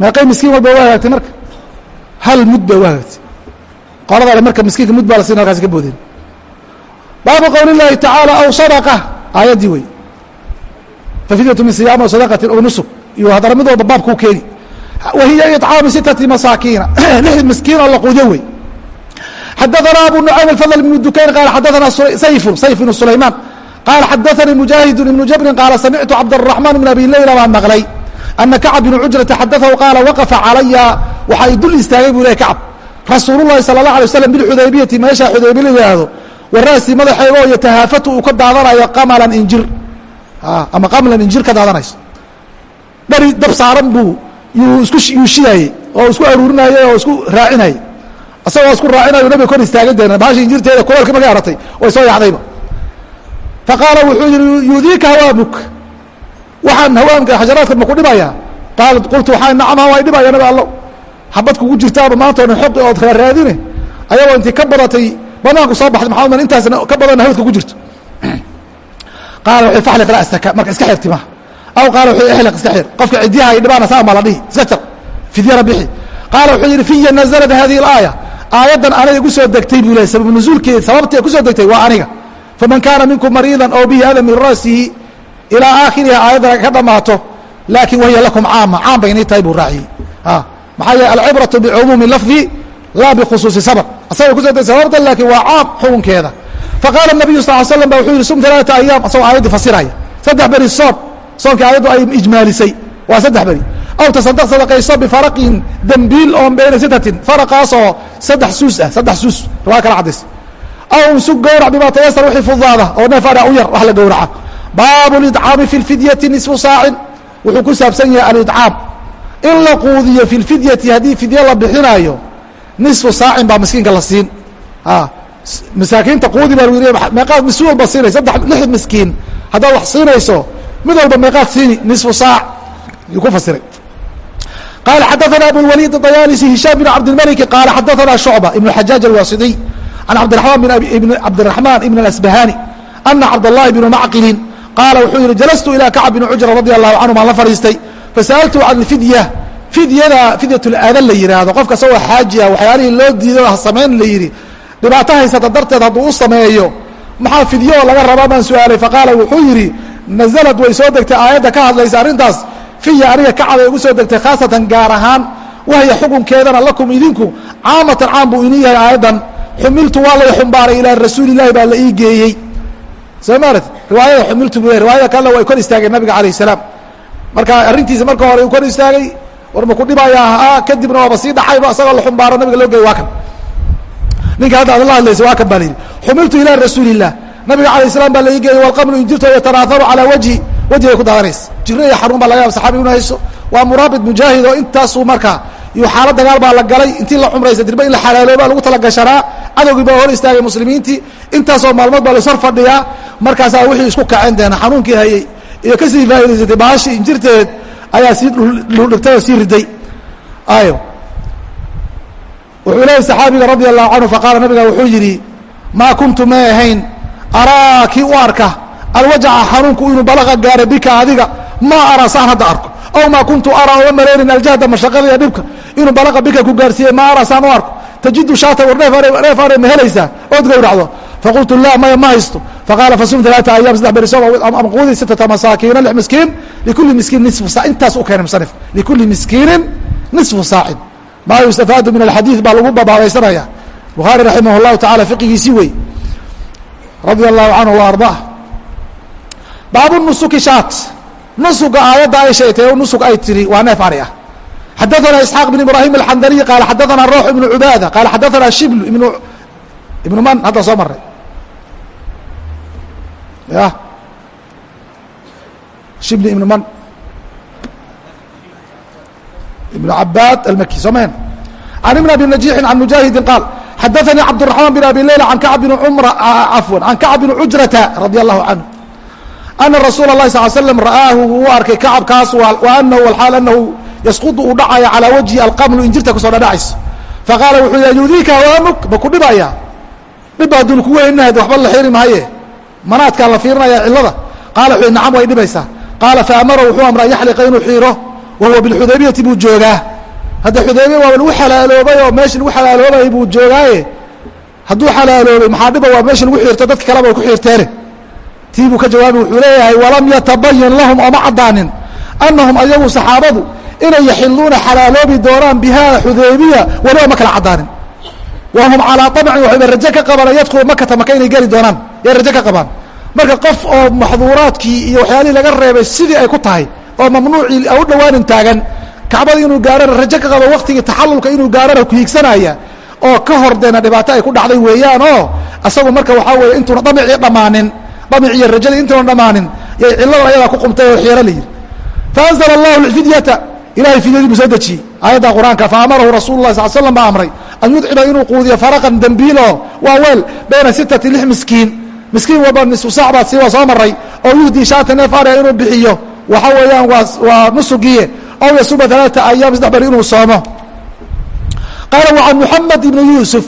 Meeqay miskiin walba u hagaagtay marka? Hal mud bay u hagaagtay qoladaale marka miskiinka mud baa la siin halkaasi ka boodeen baabu qowli اllaahi tacaala aw sadaqa aayaddii wey fafidyatu min siyaam aw sadaqatin aw nusuk iyo haddana mid walba baabkuu keeni wa hiya iطcaamu sitati masaakiina lix miskiin oo la quudiyo wey xadaثna abu nucaym الfضل بن dukayn qaal xadaثna sayfu sayf بn sulaymaan qaal xadaثanii mujaahidu ibnu jabrin qaala samictu cabdالرaحmaan بn abi layla baan maqlay ana kacb bn cujrata xadaثahu qaala waqafa calaya waxa i dul istaagay buu leh kacb rasuul الlahi salى الlaه alيه waslam bilxudaybiyati meesha xudaybiya la yihahdo waraasi madaxeego yatahaafatu uu ka daadanayo qamalan injir ama qamlan injir ka daadanayso. Dhari dab saaran buu yuu isku yuu shidaayey oo isku aruurinayey oo isku raacinayey isagoo isku raacinayo nabiga kor istaagay dee baasha injirteeda kuleelka markay aratay way soo yaacdayba faqaala wuxuu yihi yudiika hawaamuk waxaan hawaamka xasharaadka maku dhibaya qaal qultu waxaa nacam waa dhibaya nabi allo xabad kugu jirtaaba maanta o dhan xoqi ood kala raadine? Ayagoo intii ka badatay banaanku soo baxday maxamed man intaasna ka badanna hawdka ku jirto qaala wuxuu faxliq ra'saka marka iska xir timaha aw qaala wuxuu ixliq iska xir. Qofka cidiyaha ay dhibaana saa maa la dhihi. Iska jar fidyana bixi. Qaala wuxuu yidhi fiya nazalat hadihi alaaya. Aayaddan aniga igu soo degtay buu leh sabab nuzuulkeed sababtee ku soo degtay waa aniga. Faman kaana minkum mariidan aw bihi ada min ra'sihi ilaa aakhiriha aayadda ka dhamaato laakin wahiya lakum caama. Caam bay inay tahay buu raaciyey maxaa yeele alcibratu bicumuumi lafdi laa bikhusuusi sabab. Asagay ku soo sababta laakiin waa caam xukunkeeda faqaala nabiyu sal slam ba wuxuu yihi sum alaata ayaam asagoo aayaddii fasiraya saddex beri soom soomkii aayaddu ay ijmaalisay waa saddex beri aw tasadaq sadaqayso bifaraqin dembiil oon bayna sitatin faraqaasoo saddex suus ah saddex suus riwaya kala caddays aw unsug gowrac bimaa tayasar wixii fudaada oo neef adha u yar wax la gowraca baabu lidcaami fi lfidyati nisfu saacin wuxuu ku saabsan yahay alidcaam in la quudiyo fi lfidyati haddii fidye la bixinaayo nisfu saacin baa miskiinka la siin masaakiinta quudi baa meeaa mis walba siinay sadde lix miskiin. Haddaad wax siinayso mid walba meeqaad siini nisfu saac. Yuu ku fasiray. Qaala xadaana abulwaliid dayaalisi hishaam bin cabdilmaliki qaala xadaana shucba ibnu xajaaj alwaasidiy can cabdiamaan n cabdiraxmaan ibn asbahani ana cabdاllahi bnu macqilin qaala wuxuu yihi jalastu ilaa kacb bn cujra radi allahu canhu maan la fadhiistay fasa'altu can ifidya fidyada fidyat اlaadan la yihaahdo qofka isagoo xaaji ah waxyaalihii loo diiday ha samayn la yidhi dhibaato haysata darteed hadduu u sameeyo maxaa fidyo oo laga rabaa? Baan su'aalay faqaala wuxuu yidhi nazalad way soo degtay aayadda ka hadlaysa arrintaas. Fiya aniga kacabay ugu soo degtay khaasatan gaar ahaan wahya xukunkeedana lakum idinku caamatan caam buu inii yahay aayaddan. Xumiltu waa lay xumbaaray ilaa rasuulilahi baa la ii geeyey. Soo maarat riwaayada xumiltu bu riwaayada kalena way kor istaageen nabiga alayh salaam. Marka arrintiisa marka hore uu kor istaagay. War maku dhibayaa haa kadibna waaba sii dhacayba isagoo la xumbaaro nabiga loo geey waa kan ninka hadda ad la hadlaysa waa kan baa la yidhi xumiltu ilaa rasuuli illah nabiga alayh salaam baa la ii geeyey walqamlu injirto yatanaaharu calaa wajhi. Wejigay ku daadanaysa jiro iyo xanuun baa laga yaaba saxaabiga inu hayso waa muraabit mujaahid oo intaasuu markaa iyo xaalad dagaal baa la galay. Intii la cumraysa dirba in la xalaalooba lagu talagashanaa cadowgii baa hor istaagay muslimiintii. Intaasoo maalmood baa laishor fadhiyaa. Markaasaa wixii isku kaceen deena. Xanuunkii hayey iyo ka sii faa'idaysatay baashii injirteed ayaa sii dhuldhigtay oo sii riday. Ayo wuxuu leeyay saxaabiga radia allahu canhu faqaala nabiga wuxuu yidhi maa kuntu may ahayn. Araa kii u arka? Alwajaca xanuunku inuu balaqa gaara bika adiga. Maa araa saan hadda arko. Aw maa kuntu araa oma malaynin aljahda mashaqada iyo dhibka inuu balaqa bika ku gaarsiiyey maa araa saan u arko. Tajidu shaata war neef are ma helaysaa ood gowracdo faqultu la maya ma haysto. Faqaala fasum alaata ayaam saddex beri soom ama quudi sittata masaakiina lix miskiin. Likulli miskiin nisfu saa intaas u keenay musanif. Likulli miskiinin nisfu saacin maa yustafaadu min alxadiid baa lagu babaabaysanaya bukhaari raximah llahu tacala fiqigiisii wey radia allahu canhu wa ardaa baabu nusuki shaat. Nusuga aayadda ay sheegtay o nusug ay tiri waa neef ari ah xadaana isxaaq bn ibraahim alxandaliy qaala xadaana ruux ibnu cubaada qaala xadaana shibl ibnu ibnu man? Hadda soo marray. Ya. Shibli ibnu man. ibnu cabaad almaki soo mahen can ibn abi najixin can mujaahidin qaal xadaثanii cabdالرaحmaan bn abi leyla an kacb bn cumra cafwan can kacb bn cujrata radi allahu canhu ana rasuula اlahi sal slm ra'aahu wuu arkay kacabkaas anahu walaal anahu yasqudu uu dhacaya calaa wajhi alqamlu injirta kusoo dhadhacayso faqaala wuxuu yidhi yudiika hawaamuk ma ku dhibaya dhibba haddunu ku weyninahayd waxba la xiri maaye manaadkaa la fiirinaya cillada qaala wuxuu nacam way dhibaysaa qaala faamara wuxuu amra an yaxliqa inuu xiiro wa huwa bilxudaybiyati buu joogaa hadda xudaybiya waaba lagu xalaaloobay oo meeshii lagu xalaaloobayay buu joogaaye hadduu xalaaloobay maxaa dhiba waa meeshii lagu xiirto dadka kaleba ay ku xiirteene tii buu ka jawaabay wuxuu leeyahay walam yatabayan lahum ooma caddaanin annahum ayagu saxaabadu inay yaxiluuna xalaaloobi doonaan biha xudaybiya weliba ma kala caddaanin wahum calaa amcin waxayba raje ka qabaan an yadkhulu makata maka inay geli doonaan yay raje ka qabaan marka qof oo maxduuraadkii iyo waxyaalihii laga reebay sidii ay ku tahay oo mamnuucii u dhawaanin taagan kacbada inuu gaarana raje ka qabo waktigii taxalulka inuu gaarana kuhiigsanaya oo ka hor deena dhibaato ay ku dhacday weeyaan oo asagu marka waxaa weeye intuuna damicii dhammaanin damici iyo rajadii intuuna dhammaanin yay cilladan ayadaa ku qumtay oo xiiro la yidhi. Faanzla allahu fidyata ilahay fidyadii buu soo dejiyey. Aayadda qur'aanka faamarahu rasul lah sal slam baa amray an yudciba inuu quudiyo faraqan dembiilo waa weel bayna sittati lix miskiin. Miskiin walba nisfu saac baad sii waa soo maray oo yuhdii shaata neef arya inuu bixiyo waxa weeyaan waa nusugiye aw yasuba alaata ayaam saddex bari inuu soomo. Qaala wa can muxamed ibni yuusuf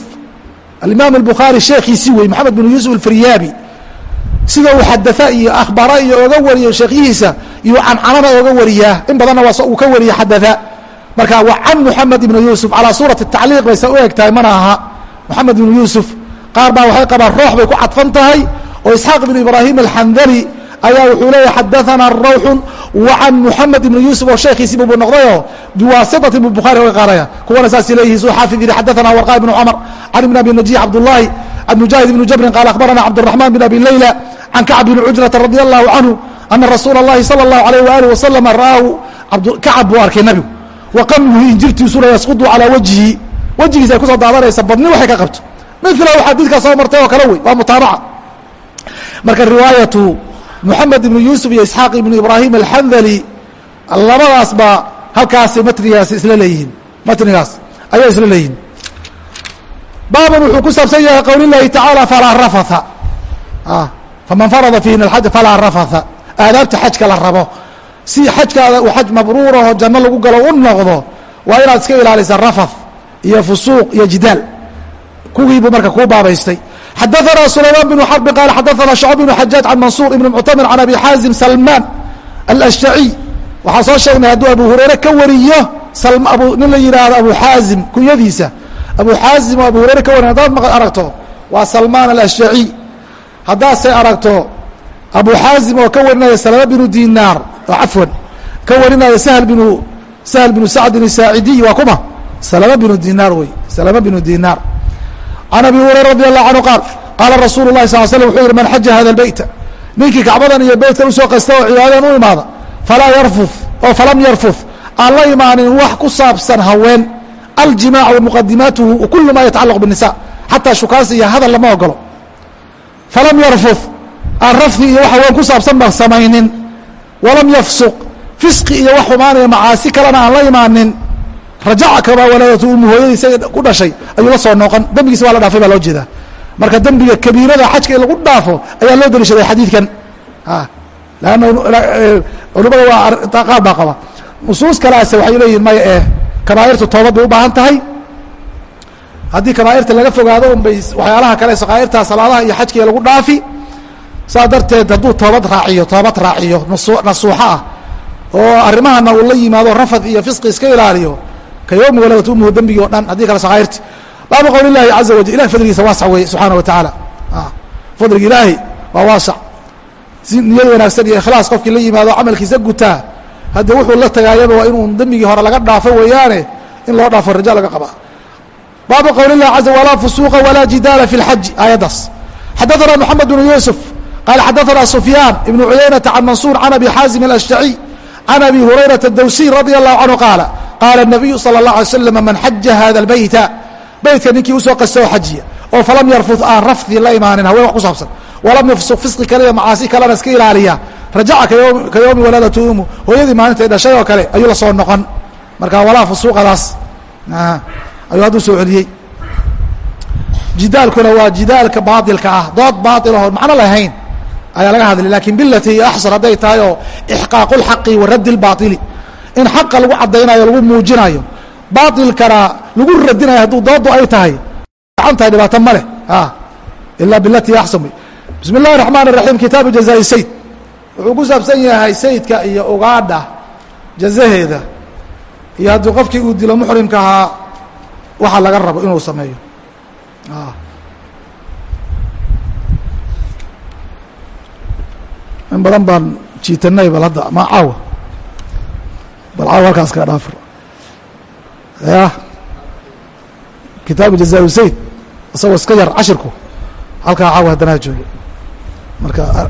alimaam albukhaari sheekhiisii wey moxamed bn yuusuf alfiryaabi sida uu xadaa iyo akhbara iyo oga wariyo sheekyihiisa iyo cancanada oga wariyaa. In badanna waa uu ka wariya xadaa marka wa can muxamed ibni yuusuf calaa suurati tacliiq bayse u eg mana aha. Moxamed ibnu yuusuf qaar baa waxay qabaan roox bay ku cadfan tahay. Oo isxaaq ibnu ibraahim alxandali ayaa wuxuu leeyahy xadaثana rawxun وcan mحamed ibn yuسuf oo sheekiisiibu buu noqdayoo biwaasitatin bu bukhaari oga qaadaya kuwana saasay leeyihi suu xaafid yihi xadaثana warqa ibn cmr can ibn abi najih cabdالlahi an mujaahid ibn jabrin qaal akhbarana cabdالرaحman bn abi layla can kacb bn cujrata radي الlahu canhu ana rasuula الlahi salى الlahu عalيه walih waslm ra'aahu kacab buu arkay nebigu waqamhu injirtiisuna yasqudu calىa wajhi wejigiisa ay kusoo daadanaysa badni waxay ka qabto milahu xadiidkaa soo martay oo kale wey waa mutaabaca marka riwaayatu moxamed ibnu yuusuf iyo isxaaq ibnu ibraahim alxandali labadaas baa halkaasi matnigaas isla leeyihiin matnigaas ayay isla leeyihiin baaban wuxuu ku saabsan yahay qowl اlahi taعaalى falaa rafatha faman farada fiihina اxaj falaa rafatha aadaabta xajka la rabo si xajkaada uu xaj mabruuraho janno lagu galo u noqdo waa inaad iska ilaalisa rafath iyo fusuuq iyo jidaal kuwiibuu marka kuu baabaystay xadaanaa sulaymaan bnu xarbi qaala xadaanaa shacb bnu xajaaj can mansuur ibni muctamir can abi xaazim salmaan alashaciy waxaan soo sheegnay hadduu abu hurayre ka wariyo nin la yidhaahdo abu xaazim kunyadiisa abu xaazim oo abu hurayre ka wariy haddaad aragto waa salmaan alashaciy haddaasay aragto abu xaazim oo ka warinaya salama binu dinaar oo cafwan ka warinaya sahl binu sahl binu sacdin isaacidiy waa kuma salama binu dinaar wey salama binu dinaar can abi hurayra radi allahu canhu qaal qaala rasuulu lahi sal slm wuxuu yihi man xaja hada lbeyta ninkii kacbadan iyo beytkan u soo qasta oo cibaadadan u imaada falaa yarfuf oo falam yarfuf aan la imaanin wax ku saabsan haween aljimaac wa muqadimaatuhu kulu ma xataa shukaansi iyo hadal lama ogolo falam yarfuf aan rafdi iyo wax haween ku saabsan samaynin walam yafsuq fisqi iyo wax xumaanaya macaasi kalena aan la imaanin rajaca kamaa walaadatu umu hooyadiisa ku dhashay ayuu la soo nooqon dembigiisa waa la dhaafay baa loo jeedaa. Marka dembiga kabiirada xajka in lagu dhaafo ayaa loo daliishaday xadiidkan. Lanna culimada waa qaar baa qaba. Nusuus kalaase waxay leeyihiin maya eh kabaairtu toobad bay u baahan tahay. Haddii kabaairta laga fogaado un bay waxyaalaha kale saqaairta salaadaha iyo xajkiga lagu dhaafi saas darteed hadduu toobad raaciyo toobad raaciyo nasuuxo ah oo arrimahana uu la yimaado rafad iyo fisqi iska ilaaliyo kayoomi waladat umuhu dembigii o dhan haddii kale sakayrti baabu qowl illahi caza wajal ilahi fadligiisa waasac weeye subxaana wa tacaala fadliga ilaahi waa waasac si niyad wanaagsan iyo ikhlaas qofkii la yimaado camalkiisa gutaa. Hadde wuxuu la tagaayaba waa inuu dembigii hore laga dhaafo weeyaane in loo dhaafo raja laga qabaa. Baabu qowl illahi caza walaa fusuuqa walaa jidaala fi lxaji aayaddaas. Xadaثana moxamed bnu yuusuf qaala xadaثana sufyaan ibnu cuyaynata can mansuur can abi xaazim alashjaciy can abi hurayrata dawsiy radi allahu canhu qaala qaala nabiyu sala allah alay slam man xaja hada lbeyta beytka ninkii u soo qasta oo xajiya oo falam yarfud aan rafdi la imaanin haween wax ku saabsan walam yafsuq fisqi kale macaasi kalena iska ilaaliya rajaca ka waladatu umu hooyadii maalintay dhashay oo kale ayuu la noqon marka walaa fusuuqadaas ayuu hadduu soo celiyey jidaalkuna waa jidaalka baailka ah dood baail ahoon macno lahayn ayaa laga hadlay laakiin bilati iyo hadday tahay oo ixqaaqu lxaqi wa raddi in xaqa lagu caddaynayo lagu muujinayo baailkana lagu radinayo hadduu doodu ay tahay gacantahay dhibaato ma leh ila bilati axsan bismi اllahi الرaحmaan الraحiim kitaabu jazaaءi sayd wuxuu ku saabsan yahay saydka iyo ugaadha jazaheeda iyo haddii qofkii uu dilo muxrimka ahaa waxa laga rabo inuu sameeyo in badan baan jiitanay bal hadda ma caawa bal caawa halkaas kaa dhaafir ya kitaabu jazaa sayd isagoo iska yar cashirku halkaa caawa haddana ha joogo marka